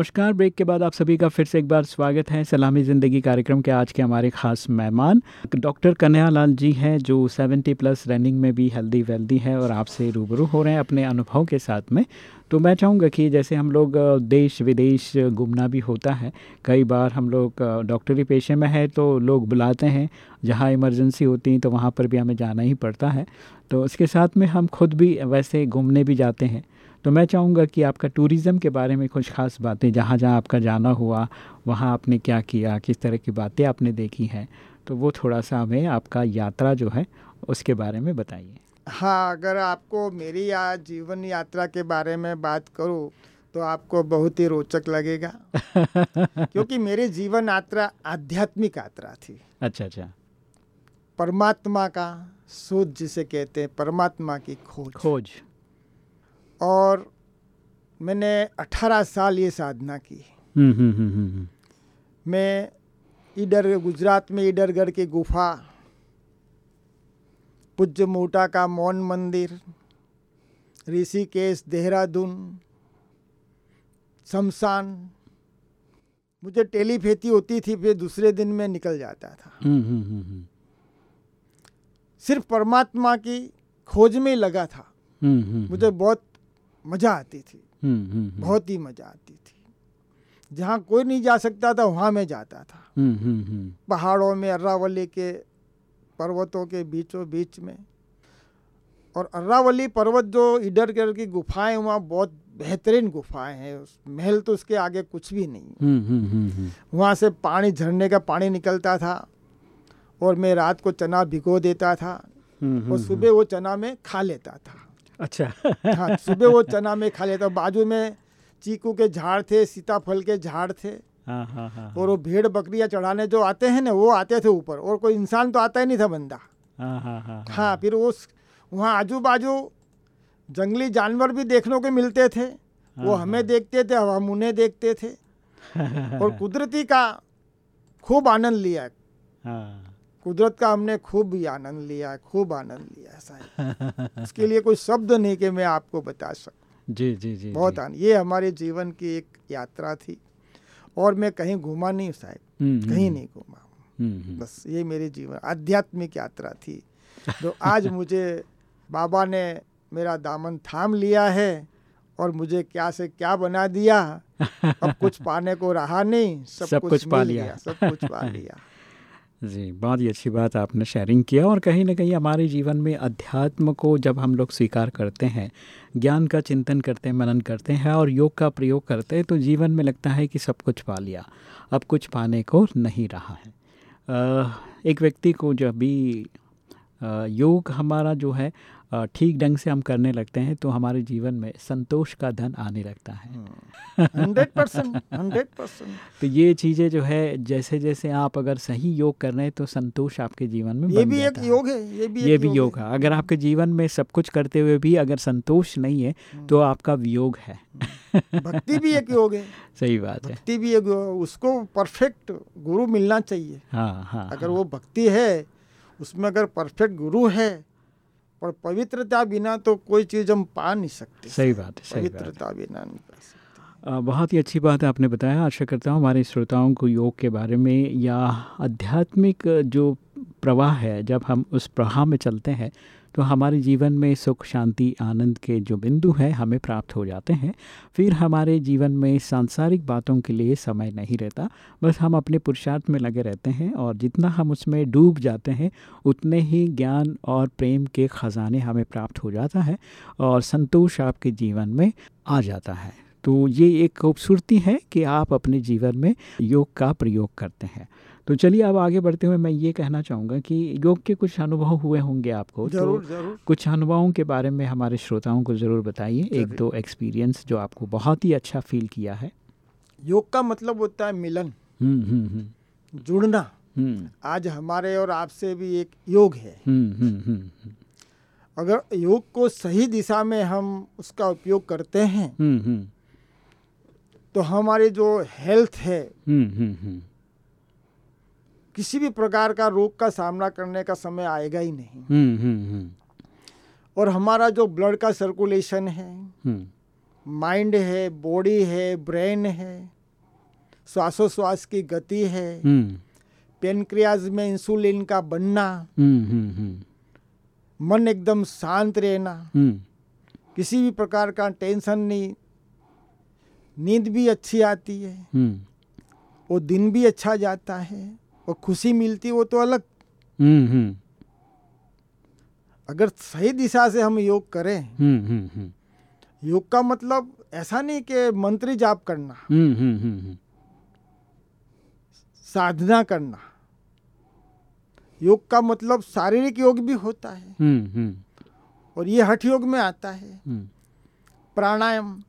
नमस्कार। ब्रेक के बाद आप सभी का फिर से एक बार स्वागत है सलामी ज़िंदगी कार्यक्रम के आज के हमारे खास मेहमान। डॉक्टर कन्हैया लाल जी हैं, जो 70 प्लस रनिंग में भी हेल्दी वेल्दी है और आपसे रूबरू हो रहे हैं अपने अनुभव के साथ में। तो मैं चाहूँगा कि जैसे हम लोग देश विदेश घूमना भी होता है, कई बार हम लोग डॉक्टरी पेशे में है तो लोग बुलाते हैं, जहाँ इमरजेंसी होती है तो वहाँ पर भी हमें जाना ही पड़ता है। तो उसके साथ में हम खुद भी वैसे घूमने भी जाते हैं। तो मैं चाहूँगा कि आपका टूरिज़्म के बारे में कुछ ख़ास बातें जहाँ जहाँ आपका जाना हुआ वहाँ आपने क्या किया किस तरह की बातें आपने देखी हैं तो वो थोड़ा सा हमें आपका यात्रा जो है उसके बारे में बताइए। हाँ अगर आपको मेरी या जीवन यात्रा के बारे में बात करूँ तो आपको बहुत ही रोचक लगेगा [laughs] क्योंकि मेरी जीवन यात्रा आध्यात्मिक यात्रा थी। अच्छा अच्छा। परमात्मा का शोध जिसे कहते हैं परमात्मा की खोज। खोज। और मैंने 18 साल ये साधना की। हम्म हम्म हम्म मैं इधर गुजरात में इडरगढ़ की गुफा पूज्य मोटा का मौन मंदिर ऋषिकेश देहरादून शमशान। मुझे टेलीपैथी होती थी फिर दूसरे दिन में निकल जाता था। सिर्फ़ परमात्मा की खोज में ही लगा था। मुझे बहुत मज़ा आती थी। हम्म, हम्म, हम्म, बहुत ही मज़ा आती थी। जहाँ कोई नहीं जा सकता था वहाँ मैं जाता था। पहाड़ों में अरावली के पर्वतों के बीचों बीच में। और अरावली पर्वत जो इधर गिर की गुफाएँ वहाँ बहुत बेहतरीन गुफाएँ हैं। उस महल तो उसके आगे कुछ भी नहीं वहाँ से पानी झरने का पानी निकलता था और मैं रात को चना भिगो देता था। और सुबह वो चना में खा लेता था। अच्छा। हाँ सुबह वो चना में खा लेता बाजू में चीकू के झाड़ थे सीताफल के झाड़ थे। हाँ हाँ हाँ और वो भेड़ बकरियाँ चढ़ाने जो आते हैं ना वो आते थे ऊपर। और कोई इंसान तो आता ही नहीं था बंदा। हाँ हाँ हाँ हाँ। फिर उस वहाँ आजू बाजू जंगली जानवर भी देखने को मिलते थे। वो हमें देखते थे हम उन्हें देखते थे। [laughs] और कुदरती का खूब आनंद लिया। हाँ। कुदरत का हमने खूब ही आनंद लिया है खूब आनंद लिया है साहब। [laughs] इसके लिए कोई शब्द नहीं कि मैं आपको बता सकूँ। जी जी जी बहुत आनंद ये हमारे जीवन की एक यात्रा थी और मैं कहीं घूमा नहीं साहब। हम्म, कहीं हम्म, नहीं घूमा हम्म, हम्म, बस ये मेरे जीवन आध्यात्मिक यात्रा थी। जो आज [laughs] मुझे बाबा ने मेरा दामन थाम लिया है और मुझे क्या से क्या बना दिया। अब कुछ [laughs] पाने को रहा नहीं सब, सब कुछ कुछ पा लिया। सब कुछ पा लिया। जी, बहुत ही अच्छी बात आपने शेयरिंग किया और कहीं ना कहीं हमारे जीवन में अध्यात्म को जब हम लोग स्वीकार करते हैं, ज्ञान का चिंतन करते हैं, मनन करते हैं और योग का प्रयोग करते हैं तो जीवन में लगता है कि सब कुछ पा लिया। अब कुछ पाने को नहीं रहा है। एक व्यक्ति को जब भी योग हमारा जो है ठीक ढंग से हम करने लगते हैं तो हमारे जीवन में संतोष का धन आने लगता है। Hundred percent hundred percent. तो ये चीज़ें जो है जैसे जैसे आप अगर सही योग कर रहे हैं तो संतोष आपके जीवन में ये भी एक योग है ये भी ये एक भी योग योग है। अगर आपके जीवन में सब कुछ करते हुए भी अगर संतोष नहीं है तो आपका वियोग [laughs] है। भक्ति भी एक योग है। सही बात है। भक्ति भी एक उसको परफेक्ट गुरु मिलना चाहिए। हाँ हाँ अगर हाँ। वो भक्ति है उसमें अगर परफेक्ट गुरु है पर पवित्रता बिना तो कोई चीज़ हम पा नहीं सकते। सही बात है सही बात है। पवित्रता बिना नहीं पा सकते। बहुत ही अच्छी बात है आपने बताया। आशा करता हूँ हमारे श्रोताओं को योग के बारे में या आध्यात्मिक जो प्रवाह है जब हम उस प्रवाह में चलते हैं तो हमारे जीवन में सुख, शांति, आनंद के जो बिंदु हैं, हमें प्राप्त हो जाते हैं। फिर हमारे जीवन में सांसारिक बातों के लिए समय नहीं रहता, बस हम अपने पुरुषार्थ में लगे रहते हैं और जितना हम उसमें डूब जाते हैं, उतने ही ज्ञान और प्रेम के ख़जाने हमें प्राप्त हो जाता है और संतोष आपके जीवन में आ जाता है। तो ये एक खूबसूरती है कि आप अपने जीवन में योग का प्रयोग करते हैं। तो चलिए अब आगे बढ़ते हुए मैं ये कहना चाहूँगा कि योग के कुछ अनुभव हुए होंगे आपको ज़रूर तो ज़रूर कुछ अनुभवों के बारे में हमारे श्रोताओं को ज़रूर बताइए। एक दो एक्सपीरियंस जो आपको बहुत ही अच्छा फील किया है। योग का मतलब होता है मिलन। हम्म हम्म हम्म। जुड़ना। आज हमारे और आपसे भी एक योग है। अगर योग को सही दिशा में हम उसका उपयोग करते हैं तो हमारी जो हेल्थ है किसी भी प्रकार का रोग का सामना करने का समय आएगा ही नहीं। हम्म हम्म हम्म। और हमारा जो ब्लड का सर्कुलेशन है माइंड है बॉडी है ब्रेन है श्वासोश्वास की गति है पेनक्रियाज में इंसुलिन का बनना मन एकदम शांत रहना किसी भी प्रकार का टेंशन नहीं। नींद भी अच्छी आती है। वो दिन भी अच्छा जाता है। और खुशी मिलती वो तो अलग। हम्म हम्म। अगर सही दिशा से हम योग करें हम्म योग का मतलब ऐसा नहीं कि मंत्री जाप करना हम्म हम्म हम्म साधना करना। योग का मतलब शारीरिक योग भी होता है। हम्म हम्म। और ये हठ योग में आता है। प्राणायाम।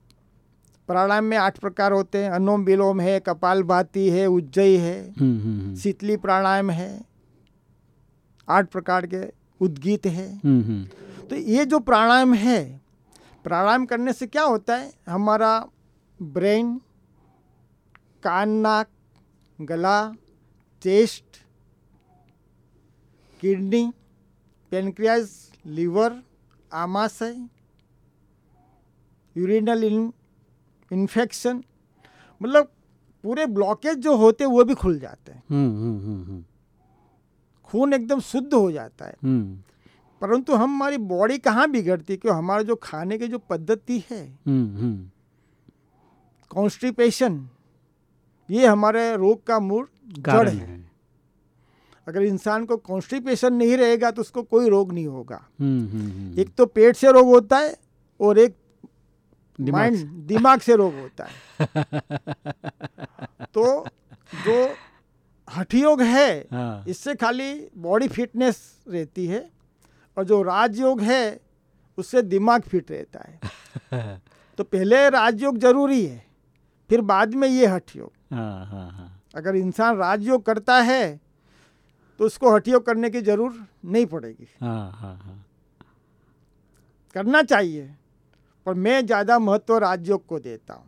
प्राणायाम में आठ प्रकार होते हैं। अनुलोम विलोम है कपाल भाती है उज्जयी है हम्म हम्म शीतली प्राणायाम है आठ प्रकार के उद्गीत है। हम्म हम्म। तो ये जो प्राणायाम है प्राणायाम करने से क्या होता है? हमारा ब्रेन कान नाक गला चेस्ट किडनी पेनक्रियाज लीवर आमाशय यूरिनल इन इन्फेक्शन मतलब पूरे ब्लॉकेज जो होते हैं वो भी खुल जाते हैं। हम्म हम्म हम्म खून एकदम शुद्ध हो जाता है। परंतु हमारी बॉडी कहाँ बिगड़ती क्यों हमारा जो खाने की जो पद्धति है कॉन्स्टिपेशन ये हमारे रोग का मूल जड़ है। है। अगर इंसान को कॉन्स्टिपेशन नहीं रहेगा तो उसको कोई रोग नहीं होगा। एक तो पेट से रोग होता है और एक माइंड दिमाग से रोग होता है। [laughs] तो जो हठ योग है हाँ। इससे खाली बॉडी फिटनेस रहती है और जो राजयोग है उससे दिमाग फिट रहता है। [laughs] तो पहले राजयोग ज़रूरी है फिर बाद में ये हठ योग हाँ हाँ हाँ। अगर इंसान राजयोग करता है तो उसको हठ योग करने की ज़रूर नहीं पड़ेगी। हाँ हाँ हाँ। करना चाहिए। पर मैं ज़्यादा महत्व राजयोग को देता हूँ।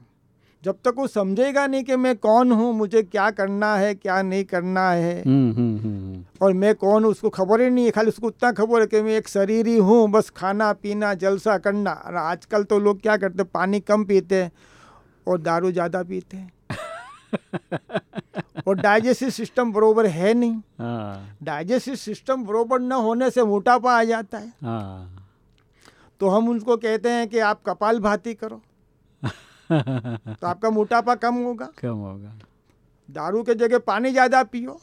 जब तक वो समझेगा नहीं कि मैं कौन हूँ मुझे क्या करना है क्या नहीं करना है। हम्म हम्म हम्म और मैं कौन उसको खबर ही नहीं है खाली उसको उतना खबर है कि मैं एक शरीर ही हूँ बस खाना पीना जलसा करना। और आजकल तो लोग क्या करते पानी कम पीते हैं और दारू ज़्यादा पीते हैं। [laughs] और डाइजेस्टिव सिस्टम बरोबर है नहीं। हाँ। डाइजेस्टिव सिस्टम बरोबर न होने से मोटापा आ जाता है। हाँ। तो हम उनको कहते हैं कि आप कपाल भाती करो। [laughs] तो आपका मोटापा कम होगा। कम होगा। दारू के जगह पानी ज़्यादा पियो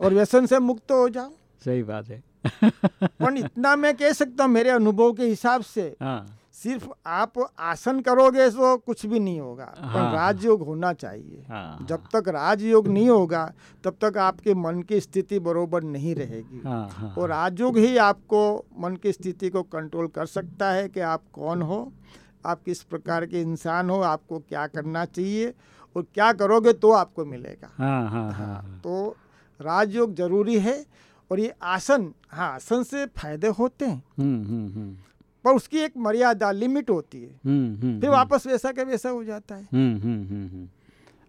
और व्यसन से मुक्त हो जाओ। सही बात है। [laughs] पर इतना मैं कह सकता हूँ मेरे अनुभव के हिसाब से हाँ। सिर्फ़ आप आसन करोगे तो कुछ भी नहीं होगा पर हाँ। राजयोग होना चाहिए। हाँ जब तक राजयोग नहीं होगा तब तक आपके मन की स्थिति बरोबर नहीं रहेगी। हाँ हाँ और राजयोग ही आपको मन की स्थिति को कंट्रोल कर सकता है कि आप कौन हो आप किस प्रकार के इंसान हो आपको क्या करना चाहिए और क्या करोगे तो आपको मिलेगा। हाँ हाँ हाँ। तो राजयोग ज़रूरी है और ये आसन हाँ आसन से फ़ायदे होते हैं। हम्म हम्म हम्म। पर उसकी एक मर्यादा लिमिट होती है। हम्म हम्म फिर वापस वैसा के वैसा हो जाता है। हम्म हम्म हम्म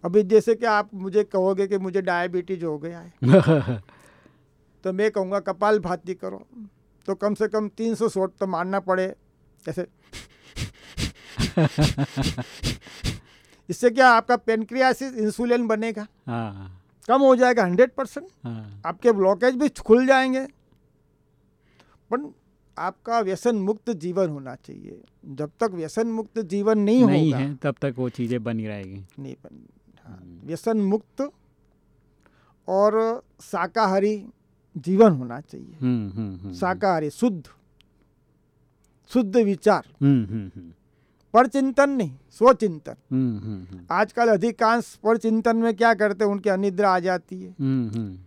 अभी जैसे कि आप मुझे कहोगे कि मुझे डायबिटीज़ हो गया है। हम्म [laughs] तो मैं कहूँगा कपाल भाती करो। तो कम से कम तीन सौ शॉट तो मारना पड़े। जैसे [laughs] इससे क्या आपका पेनक्रियासिस इंसुलिन बनेगा? हाँ। कम हो जाएगा हंड्रेड परसेंट हाँ। आपके ब्लॉकेज भी खुल जाएँगे। पर आपका व्यसन मुक्त जीवन होना चाहिए। जब तक व्यसन मुक्त जीवन नहीं, नहीं होगा है तब तक वो चीज़ें बनी रहेगी। नहीं बन हाँ। व्यसन मुक्त और शाकाहारी जीवन होना चाहिए। हम्म हम्म हम्म शाकाहारी शुद्ध शुद्ध विचार। हम्म हम्म हम्म। पर चिंतन नहीं स्वचिंतन। हम्म हम्म हम्म। आजकल अधिकांश पर चिंतन में क्या करते हैं उनकी अनिद्रा आ जाती है। हम्म हम्म।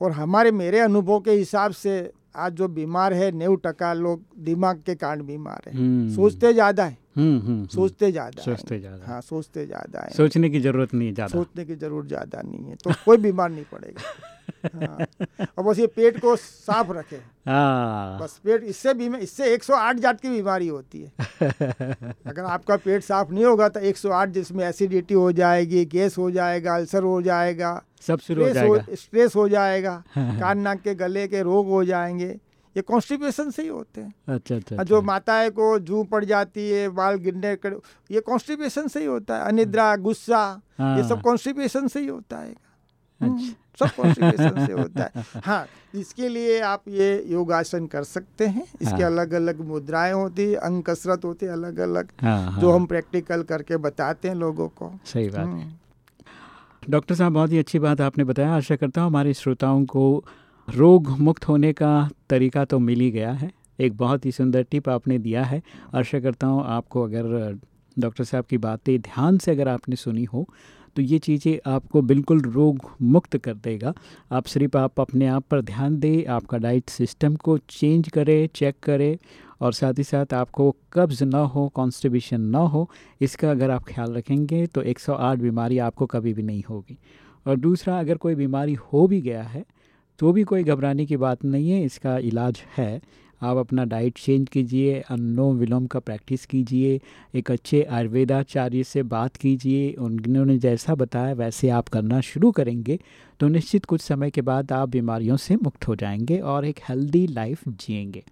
और हमारे मेरे अनुभव के हिसाब से आज जो बीमार है नेव टका लोग दिमाग के कारण बीमार है। हम्म। सोचते ज़्यादा है। हम्म हम्म। सोचते ज़्यादा सोचते ज़्यादा। हाँ सोचते ज़्यादा है। सोचने की ज़रूरत नहीं ज़्यादा। सोचने की ज़रूरत ज़्यादा नहीं है तो कोई बीमार नहीं पड़ेगा। हाँ। और बस ये पेट को साफ़ रखे। हाँ। बस पेट इससे भी इससे 108 जात की बीमारी होती है। [laughs] अगर आपका पेट साफ़ नहीं होगा तो 108 जिसमें एसिडिटी हो जाएगी गैस हो जाएगा अल्सर हो जाएगा सब शुरू हो स्ट्रेस हो जाएगा। स्ट्रेस हो जाएगा [laughs] कान नाक के गले के रोग हो जाएँगे। ये कॉन्स्टिपेशन से ही होते हैं। अच्छा अच्छा जो अच्छा। माताएँ को जू पड़ जाती है बाल गिरने कर ये कॉन्स्टिपेशन से ही होता है। अनिद्रा गुस्सा ये सब हाँ। कॉन्स्टिपेशन से ही होता है। हम्म, अच्छा। सब कॉन्स्टिपेशन से होता है। [laughs] हाँ इसके लिए आप ये योगासन कर सकते हैं। इसके हाँ। अलग अलग मुद्राएँ होती है अंग कसरत होती है अलग अलग हाँ। जो हाँ हम प्रैक्टिकल करके बताते हैं लोगों को। सही बात है। हम्म। डॉक्टर साहब, बहुत ही अच्छी बात आपने बताया। आशा करता हूँ हमारे श्रोताओं को रोग मुक्त होने का तरीका तो मिल ही गया है। एक बहुत ही सुंदर टिप आपने दिया है। आशा करता हूँ आपको अगर डॉक्टर साहब की बातें ध्यान से अगर आपने सुनी हो तो ये चीज़ें आपको बिल्कुल रोग मुक्त कर देगा। आप सिर्फ़ आप अपने आप पर ध्यान दें, आपका डाइट सिस्टम को चेंज करें, चेक करें और साथ ही साथ आपको कब्ज़ ना हो कॉन्स्टिपेशन ना हो, इसका अगर आप ख्याल रखेंगे तो 108 बीमारी आपको कभी भी नहीं होगी। और दूसरा, अगर कोई बीमारी हो भी गया है तो भी कोई घबराने की बात नहीं है, इसका इलाज है। आप अपना डाइट चेंज कीजिए अनुलोम विलोम का प्रैक्टिस कीजिए, एक अच्छे आयुर्वेदाचार्य से बात कीजिए, उन्होंने जैसा बताया वैसे आप करना शुरू करेंगे तो निश्चित कुछ समय के बाद आप बीमारियों से मुक्त हो जाएँगे और एक हेल्दी लाइफ जिएँगे।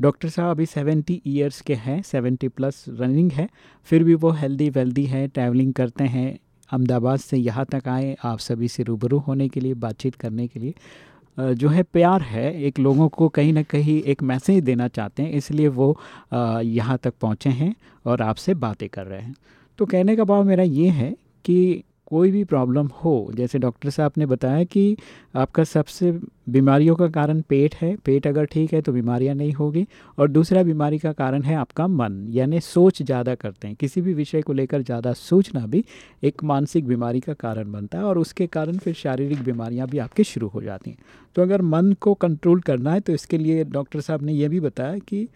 डॉक्टर साहब अभी सेवेंटी ईयर्स के हैं, सेवेंटी प्लस रनिंग है, फिर भी वो हेल्दी वेल्दी है ट्रैवलिंग करते हैं, अहमदाबाद से यहाँ तक आए, आप सभी से रूबरू होने के लिए, बातचीत करने के लिए। जो है प्यार है, एक लोगों को कहीं ना कहीं एक मैसेज देना चाहते हैं, इसलिए वो यहाँ तक पहुँचे हैं और आपसे बातें कर रहे हैं। तो कहने का भाव मेरा ये है कि कोई भी प्रॉब्लम हो, जैसे डॉक्टर साहब ने बताया कि आपका सबसे बीमारियों का कारण पेट है, पेट अगर ठीक है तो बीमारियाँ नहीं होगी और दूसरा बीमारी का कारण है आपका मन, यानी सोच ज़्यादा करते हैं। किसी भी विषय को लेकर ज़्यादा सोचना भी एक मानसिक बीमारी का कारण बनता है और उसके कारण फिर शारीरिक बीमारियाँ भी आपकी शुरू हो जाती हैं। तो अगर मन को कंट्रोल करना है तो इसके लिए डॉक्टर साहब ने यह भी बताया कि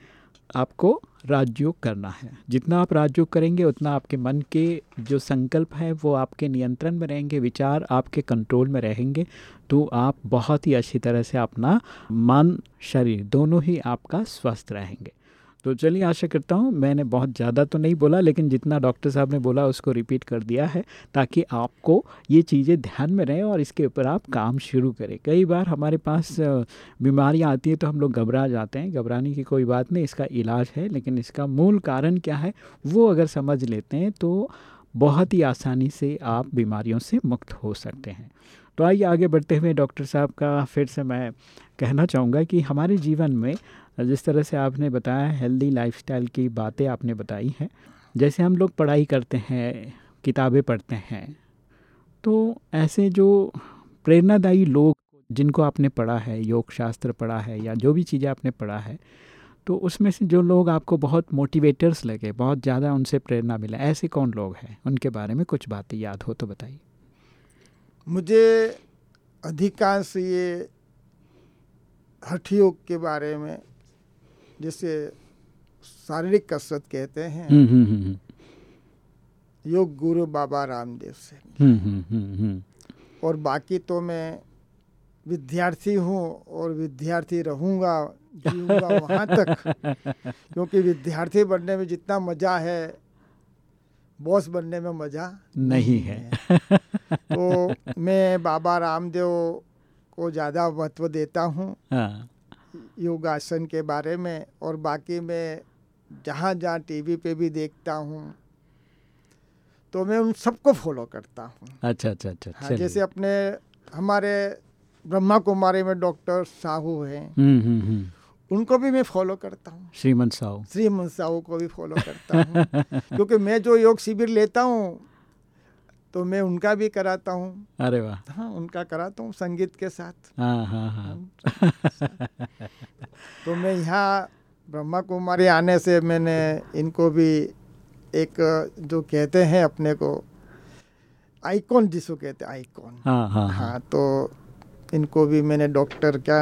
आपको राजयोग करना है। जितना आप राजयोग करेंगे, उतना आपके मन के जो संकल्प है, वो आपके नियंत्रण में रहेंगे, विचार आपके कंट्रोल में रहेंगे। तो आप बहुत ही अच्छी तरह से अपना मन, शरीर दोनों ही आपका स्वस्थ रहेंगे। तो चलिए आशा करता हूँ, मैंने बहुत ज़्यादा तो नहीं बोला, लेकिन जितना डॉक्टर साहब ने बोला उसको रिपीट कर दिया है, ताकि आपको ये चीज़ें ध्यान में रहें और इसके ऊपर आप काम शुरू करें। कई बार हमारे पास बीमारियाँ आती हैं तो हम लोग घबरा जाते हैं, घबराने की कोई बात नहीं, इसका इलाज है, लेकिन इसका मूल कारण क्या है, वो अगर समझ लेते हैं तो बहुत ही आसानी से आप बीमारियों से मुक्त हो सकते हैं। तो आइए आगे बढ़ते हुए डॉक्टर साहब का फिर से मैं कहना चाहूँगा कि हमारे जीवन में जिस तरह से आपने बताया हेल्दी लाइफस्टाइल की बातें आपने बताई हैं, जैसे हम लोग पढ़ाई करते हैं, किताबें पढ़ते हैं तो ऐसे जो प्रेरणादायी लोग जिनको आपने पढ़ा है योग शास्त्र पढ़ा है या जो भी चीज़ें आपने पढ़ा है तो उसमें से जो लोग आपको बहुत मोटिवेटर्स लगे, बहुत ज़्यादा उनसे प्रेरणा मिला, ऐसे कौन लोग हैं? उनके बारे में कुछ बातें याद हो तो बताइए। मुझे अधिकांश ये हठ योग के बारे में जिसे शारीरिक कसरत कहते हैं। हम्म, हम्म, हम्म, योग गुरु बाबा रामदेव से। और बाकी तो मैं विद्यार्थी हूँ और विद्यार्थी रहूँगा जीऊँगा वहाँ तक। [laughs] क्योंकि विद्यार्थी बनने में जितना मज़ा है बॉस बनने में मज़ा नहीं है। तो मैं बाबा रामदेव को ज़्यादा महत्व देता हूँ। हाँ। योगासन के बारे में और बाकी मैं जहाँ जहाँ टीवी पे भी देखता हूँ तो मैं उन सबको फॉलो करता हूँ। अच्छा अच्छा अच्छा हाँ, जैसे अपने हमारे ब्रह्मा कुमारी में डॉक्टर साहू हैं हम्म हम्म हम्म। उनको भी मैं फॉलो करता हूँ। श्रीमन साहू। श्रीमन साहू को भी फॉलो करता हूँ। [laughs] क्योंकि मैं जो योग शिविर लेता हूँ तो मैं उनका भी कराता हूँ। अरे वाह। हाँ उनका कराता हूँ संगीत के साथ। हाँ हाँ हाँ। तो मैं यहाँ ब्रह्मा कुमारी आने से मैंने इनको भी एक जो कहते हैं अपने को आइकॉन जिसको कहते हैं आइकॉन। हाँ हाँ हाँ। हाँ तो इनको भी मैंने डॉक्टर क्या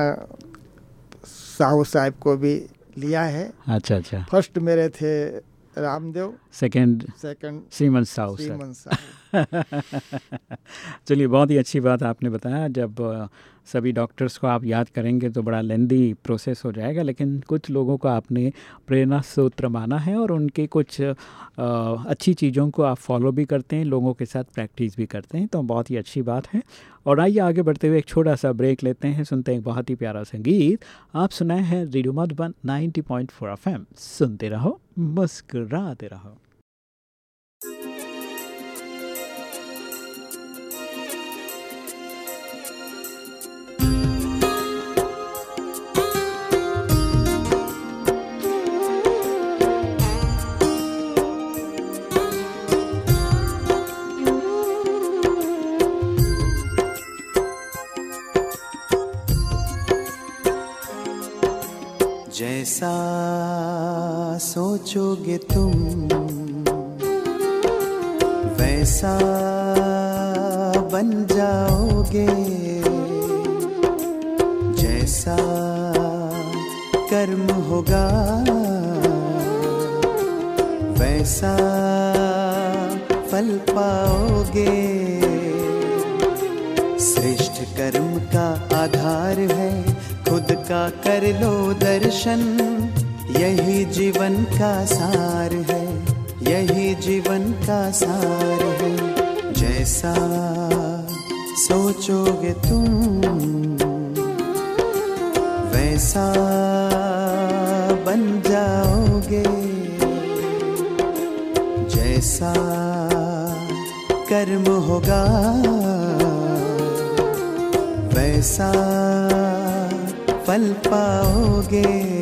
साहू साहब को भी लिया है। अच्छा अच्छा। फ़र्स्ट मेरे थे रामदेव। सेकंड सेकंड श्रीमन साहू श्रीमन साहू चलिए बहुत ही अच्छी बात आपने बताया। जब सभी डॉक्टर्स को आप याद करेंगे तो बड़ा लेंदी प्रोसेस हो जाएगा लेकिन कुछ लोगों को आपने प्रेरणा सूत्र माना है और उनके कुछ अ, अच्छी चीज़ों को आप फॉलो भी करते हैं लोगों के साथ प्रैक्टिस भी करते हैं तो बहुत ही अच्छी बात है। और आइए आगे बढ़ते हुए एक छोटा सा ब्रेक लेते हैं सुनते हैं एक बहुत ही प्यारा संगीत। आप सुनाए हैं रेडियो मधुबन 90.4 पॉइंट सुनते रहो मुस्कराते रहो। जैसा सोचोगे तुम, वैसा बन जाओगे। जैसा कर्म होगा, वैसा फल पाओगे। श्रेष्ठ कर्म का आधार है का कर लो दर्शन। यही जीवन का सार है। यही जीवन का सार है। जैसा सोचोगे तुम, वैसा बन जाओगे। जैसा कर्म होगा, वैसा फल पाओगे।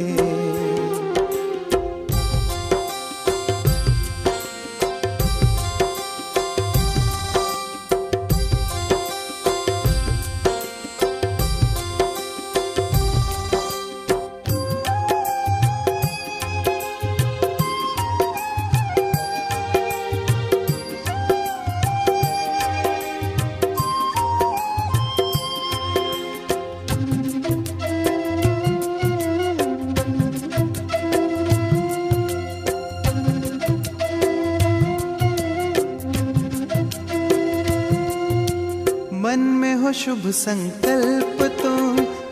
संकल्प तो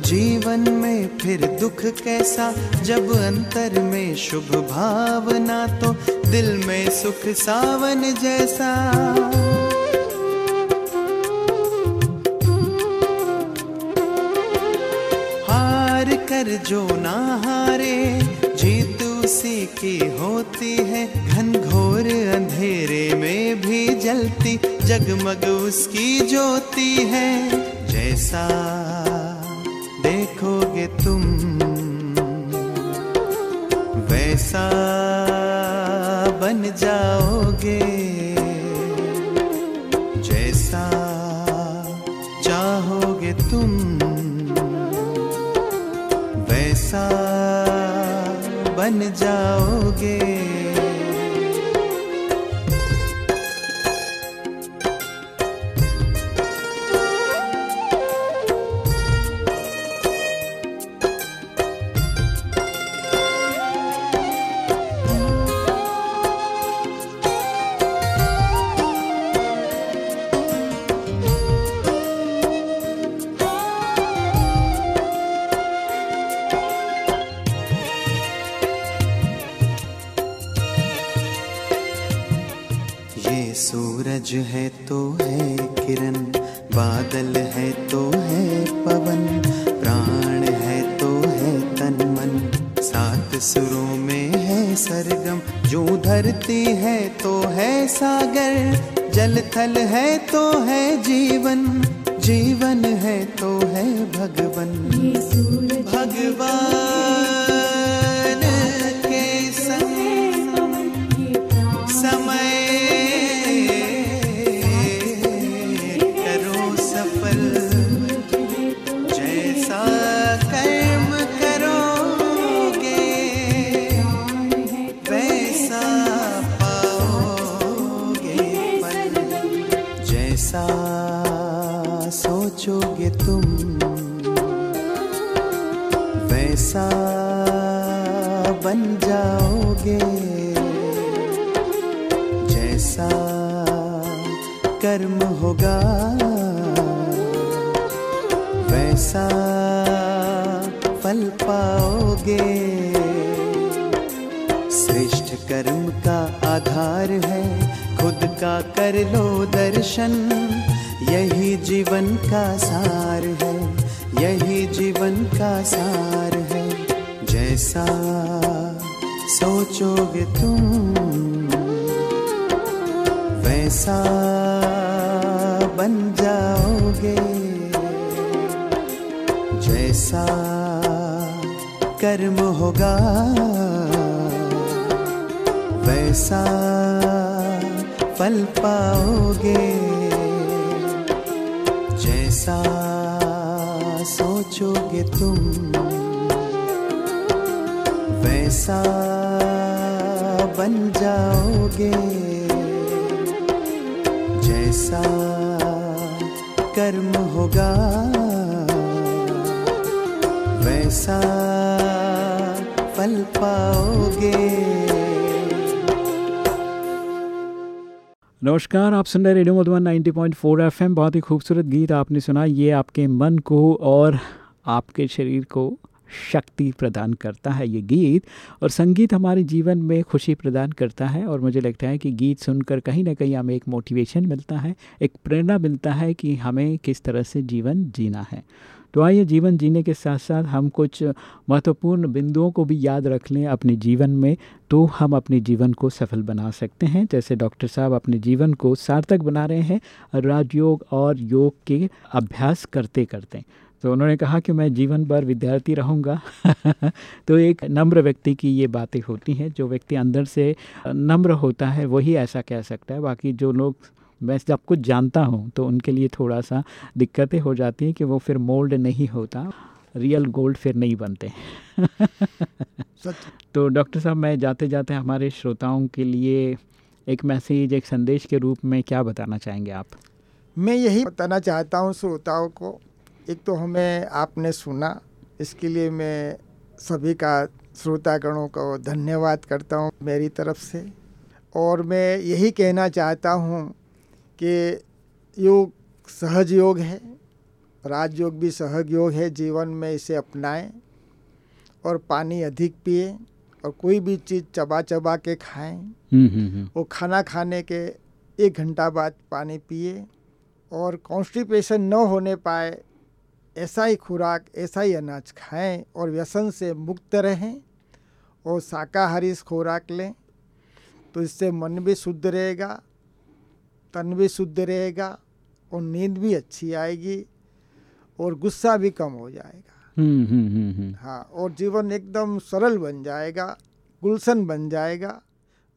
जीवन में फिर दुख कैसा? जब अंतर में शुभ भावना तो दिल में सुख सावन जैसा। हार कर जो ना हारे, जीत उसी की होती है। घनघोर अंधेरे में भी जलती, जगमग उसकी ज्योति है। जैसा देखोगे तुम वैसा बन जाओगे। नमस्कार, आप सुन रहे रेडियो मधुबन 90.4 एफएम। बहुत ही खूबसूरत गीत आपने सुना। ये आपके मन को और आपके शरीर को शक्ति प्रदान करता है ये गीत। और संगीत हमारे जीवन में खुशी प्रदान करता है और मुझे लगता है कि गीत सुनकर कहीं ना कहीं हमें एक मोटिवेशन मिलता है, एक प्रेरणा मिलता है कि हमें किस तरह से जीवन जीना है। तो आइए जीवन जीने के साथ साथ हम कुछ महत्वपूर्ण बिंदुओं को भी याद रख लें अपने जीवन में तो हम अपने जीवन को सफल बना सकते हैं। जैसे डॉक्टर साहब अपने जीवन को सार्थक बना रहे हैं, राजयोग और योग के अभ्यास करते करते। तो उन्होंने कहा कि मैं जीवन भर विद्यार्थी रहूँगा। [laughs] तो एक नम्र व्यक्ति की ये बातें होती हैं, जो व्यक्ति अंदर से नम्र होता है, वही ऐसा कह सकता है। बाकी जो लोग मैं जब कुछ जानता हूँ तो उनके लिए थोड़ा सा दिक्कतें हो जाती हैं कि वो फिर मोल्ड नहीं होता रियल गोल्ड फिर नहीं बनते। तो डॉक्टर साहब मैं जाते जाते हमारे श्रोताओं के लिए एक मैसेज एक संदेश के रूप में क्या बताना चाहेंगे आप? मैं यही बताना चाहता हूँ श्रोताओं को एक तो हमें आपने सुना इसके लिए मैं सभी का श्रोतागणों को धन्यवाद करता हूँ मेरी तरफ़ से। और मैं यही कहना चाहता हूँ कि योग सहज योग है राजयोग भी सहज योग है जीवन में इसे अपनाएँ और पानी अधिक पिए और कोई भी चीज़ चबा चबा के खाएँ हम्म, हम्म, हम्म। वो खाना खाने के एक घंटा बाद पानी पिए और कॉन्स्टिपेशन न होने पाए ऐसा ही खुराक ऐसा ही अनाज खाएँ और व्यसन से मुक्त रहें और शाकाहारी खुराक लें तो इससे मन भी शुद्ध रहेगा तन भी शुद्ध रहेगा और नींद भी अच्छी आएगी और गुस्सा भी कम हो जाएगा। हम्म, हम्म, हम्म। हाँ और जीवन एकदम सरल बन जाएगा गुलशन बन जाएगा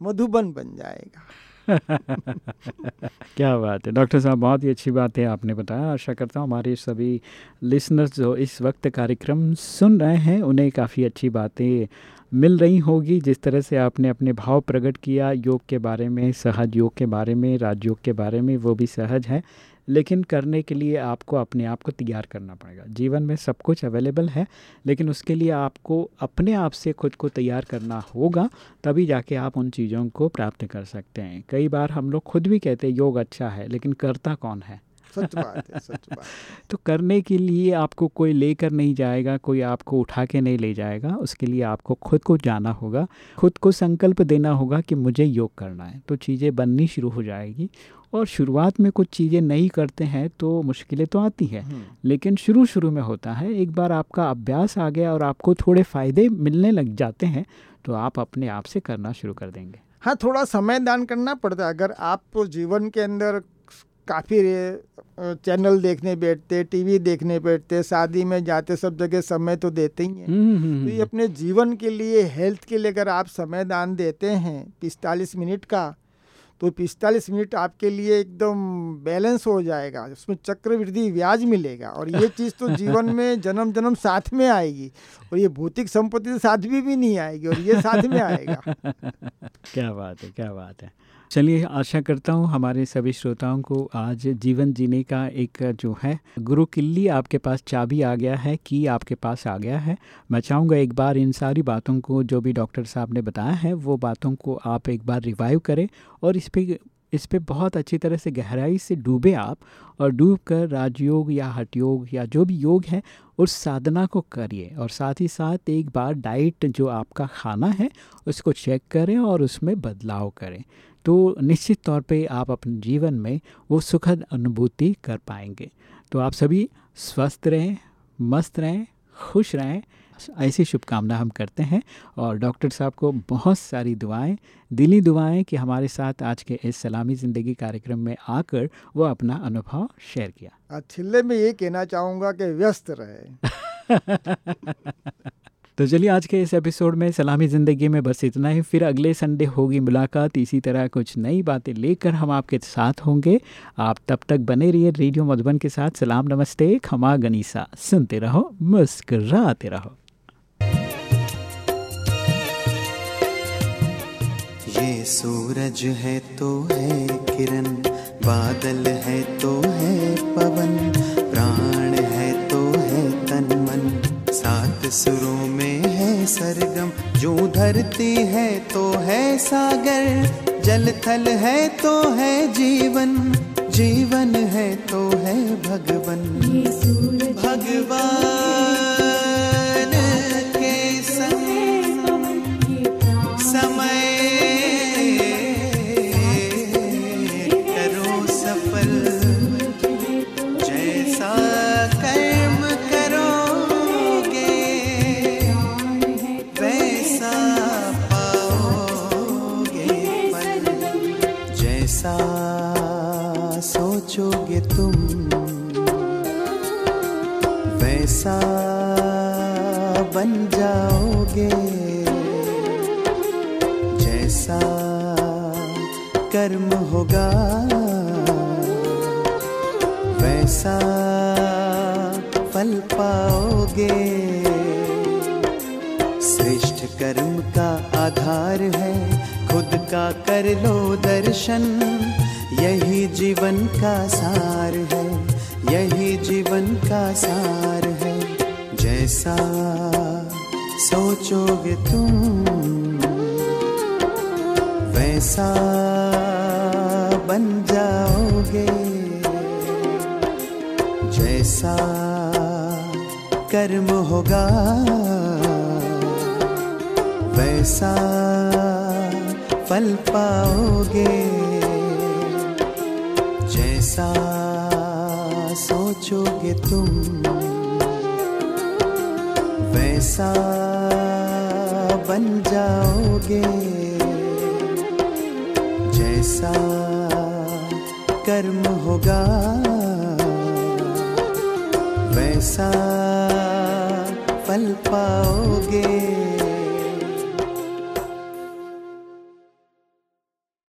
मधुबन बन जाएगा। [laughs] क्या बात है। डॉक्टर साहब बहुत ही अच्छी बात है आपने बताया। आशा करता हूँ हमारे सभी लिसनर्स जो इस वक्त कार्यक्रम सुन रहे हैं उन्हें काफ़ी अच्छी बातें मिल रही होगी, जिस तरह से आपने अपने भाव प्रकट किया, योग के बारे में, सहज योग के बारे में राजयोग के बारे में, वो भी सहज है। लेकिन करने के लिए आपको अपने आप को तैयार करना पड़ेगा। जीवन में सब कुछ अवेलेबल है, लेकिन उसके लिए आपको अपने आप से खुद को तैयार करना होगा, तभी जाके आप उन चीज़ों को प्राप्त कर सकते हैं। कई बार हम लोग खुद भी कहते हैं, योग अच्छा है, लेकिन करता कौन है? सच बात है सच बात तो करने के लिए आपको कोई लेकर नहीं जाएगा कोई आपको उठा के नहीं ले जाएगा उसके लिए आपको खुद को जाना होगा खुद को संकल्प देना होगा कि मुझे योग करना है। तो चीज़ें बननी शुरू हो जाएगी और शुरुआत में कुछ चीज़ें नहीं करते हैं तो मुश्किलें तो आती हैं लेकिन शुरू शुरू में होता है। एक बार आपका अभ्यास आ गया और आपको थोड़े फ़ायदे मिलने लग जाते हैं तो आप अपने आप से करना शुरू कर देंगे। हाँ थोड़ा समय दान करना पड़ता है। अगर आप तो जीवन के अंदर काफ़ी चैनल देखने बैठते टीवी देखने बैठते शादी में जाते सब जगह समय तो देते ही हैं हम्म, हम्म, तो ये हम्म। अपने जीवन के लिए हेल्थ के लिए अगर आप समय दान देते हैं पिस्तालीस मिनट का तो पिस्तालीस मिनट आपके लिए एकदम बैलेंस हो जाएगा उसमें चक्रवृद्धि ब्याज मिलेगा और ये चीज़ तो जीवन में [laughs] जन्म जन्म साथ में आएगी और ये भौतिक संपत्ति तो साथ भी, भी नहीं आएगी और ये साथ में आएगा। [laughs] क्या बात है क्या बात है। चलिए आशा करता हूँ हमारे सभी श्रोताओं को आज जीवन जीने का एक जो है गुरु किल्ली आपके पास चाबी आ गया है की आपके पास आ गया है। मैं चाहूँगा एक बार इन सारी बातों को जो भी डॉक्टर साहब ने बताया है वो बातों को आप एक बार रिवाइव करें और इस पे, इस पे बहुत अच्छी तरह से गहराई से डूबे आप और डूब कर राजयोग या हठ योग या जो भी योग है, उस साधना को करिए। और साथ ही साथ एक बार डाइट जो आपका खाना है, उसको चेक करें और उसमें बदलाव करें। तो निश्चित तौर पे आप अपने जीवन में वो सुखद अनुभूति कर पाएँगे। तो आप सभी स्वस्थ रहें, मस्त रहें, खुश रहें ऐसी शुभकामना हम करते हैं और डॉक्टर साहब को बहुत सारी दुआएँ दिली दुआएँ कि हमारे साथ आज के इस सलामी ज़िंदगी कार्यक्रम में आकर वो अपना अनुभव शेयर किया। छिल्ले में ये कहना चाहूँगा कि व्यस्त रहे। [laughs] तो चलिए आज के इस एपिसोड में सलामी ज़िंदगी में बस इतना ही। फिर अगले संडे होगी मुलाकात। इसी तरह कुछ नई बातें लेकर हम आपके साथ होंगे। आप तब तक बने रहिए रेडियो मधुबन के साथ। सलाम नमस्ते खमा गनीसा। सुनते रहो मुस्कराते रहो। ये सूरज है तो है किरण बादल है तो है पवन प्राण है तो है तन मन सात सुरों में है सरगम जो धरती है तो है सागर जल थल है तो है जीवन जीवन है तो है भगवन। भगवान।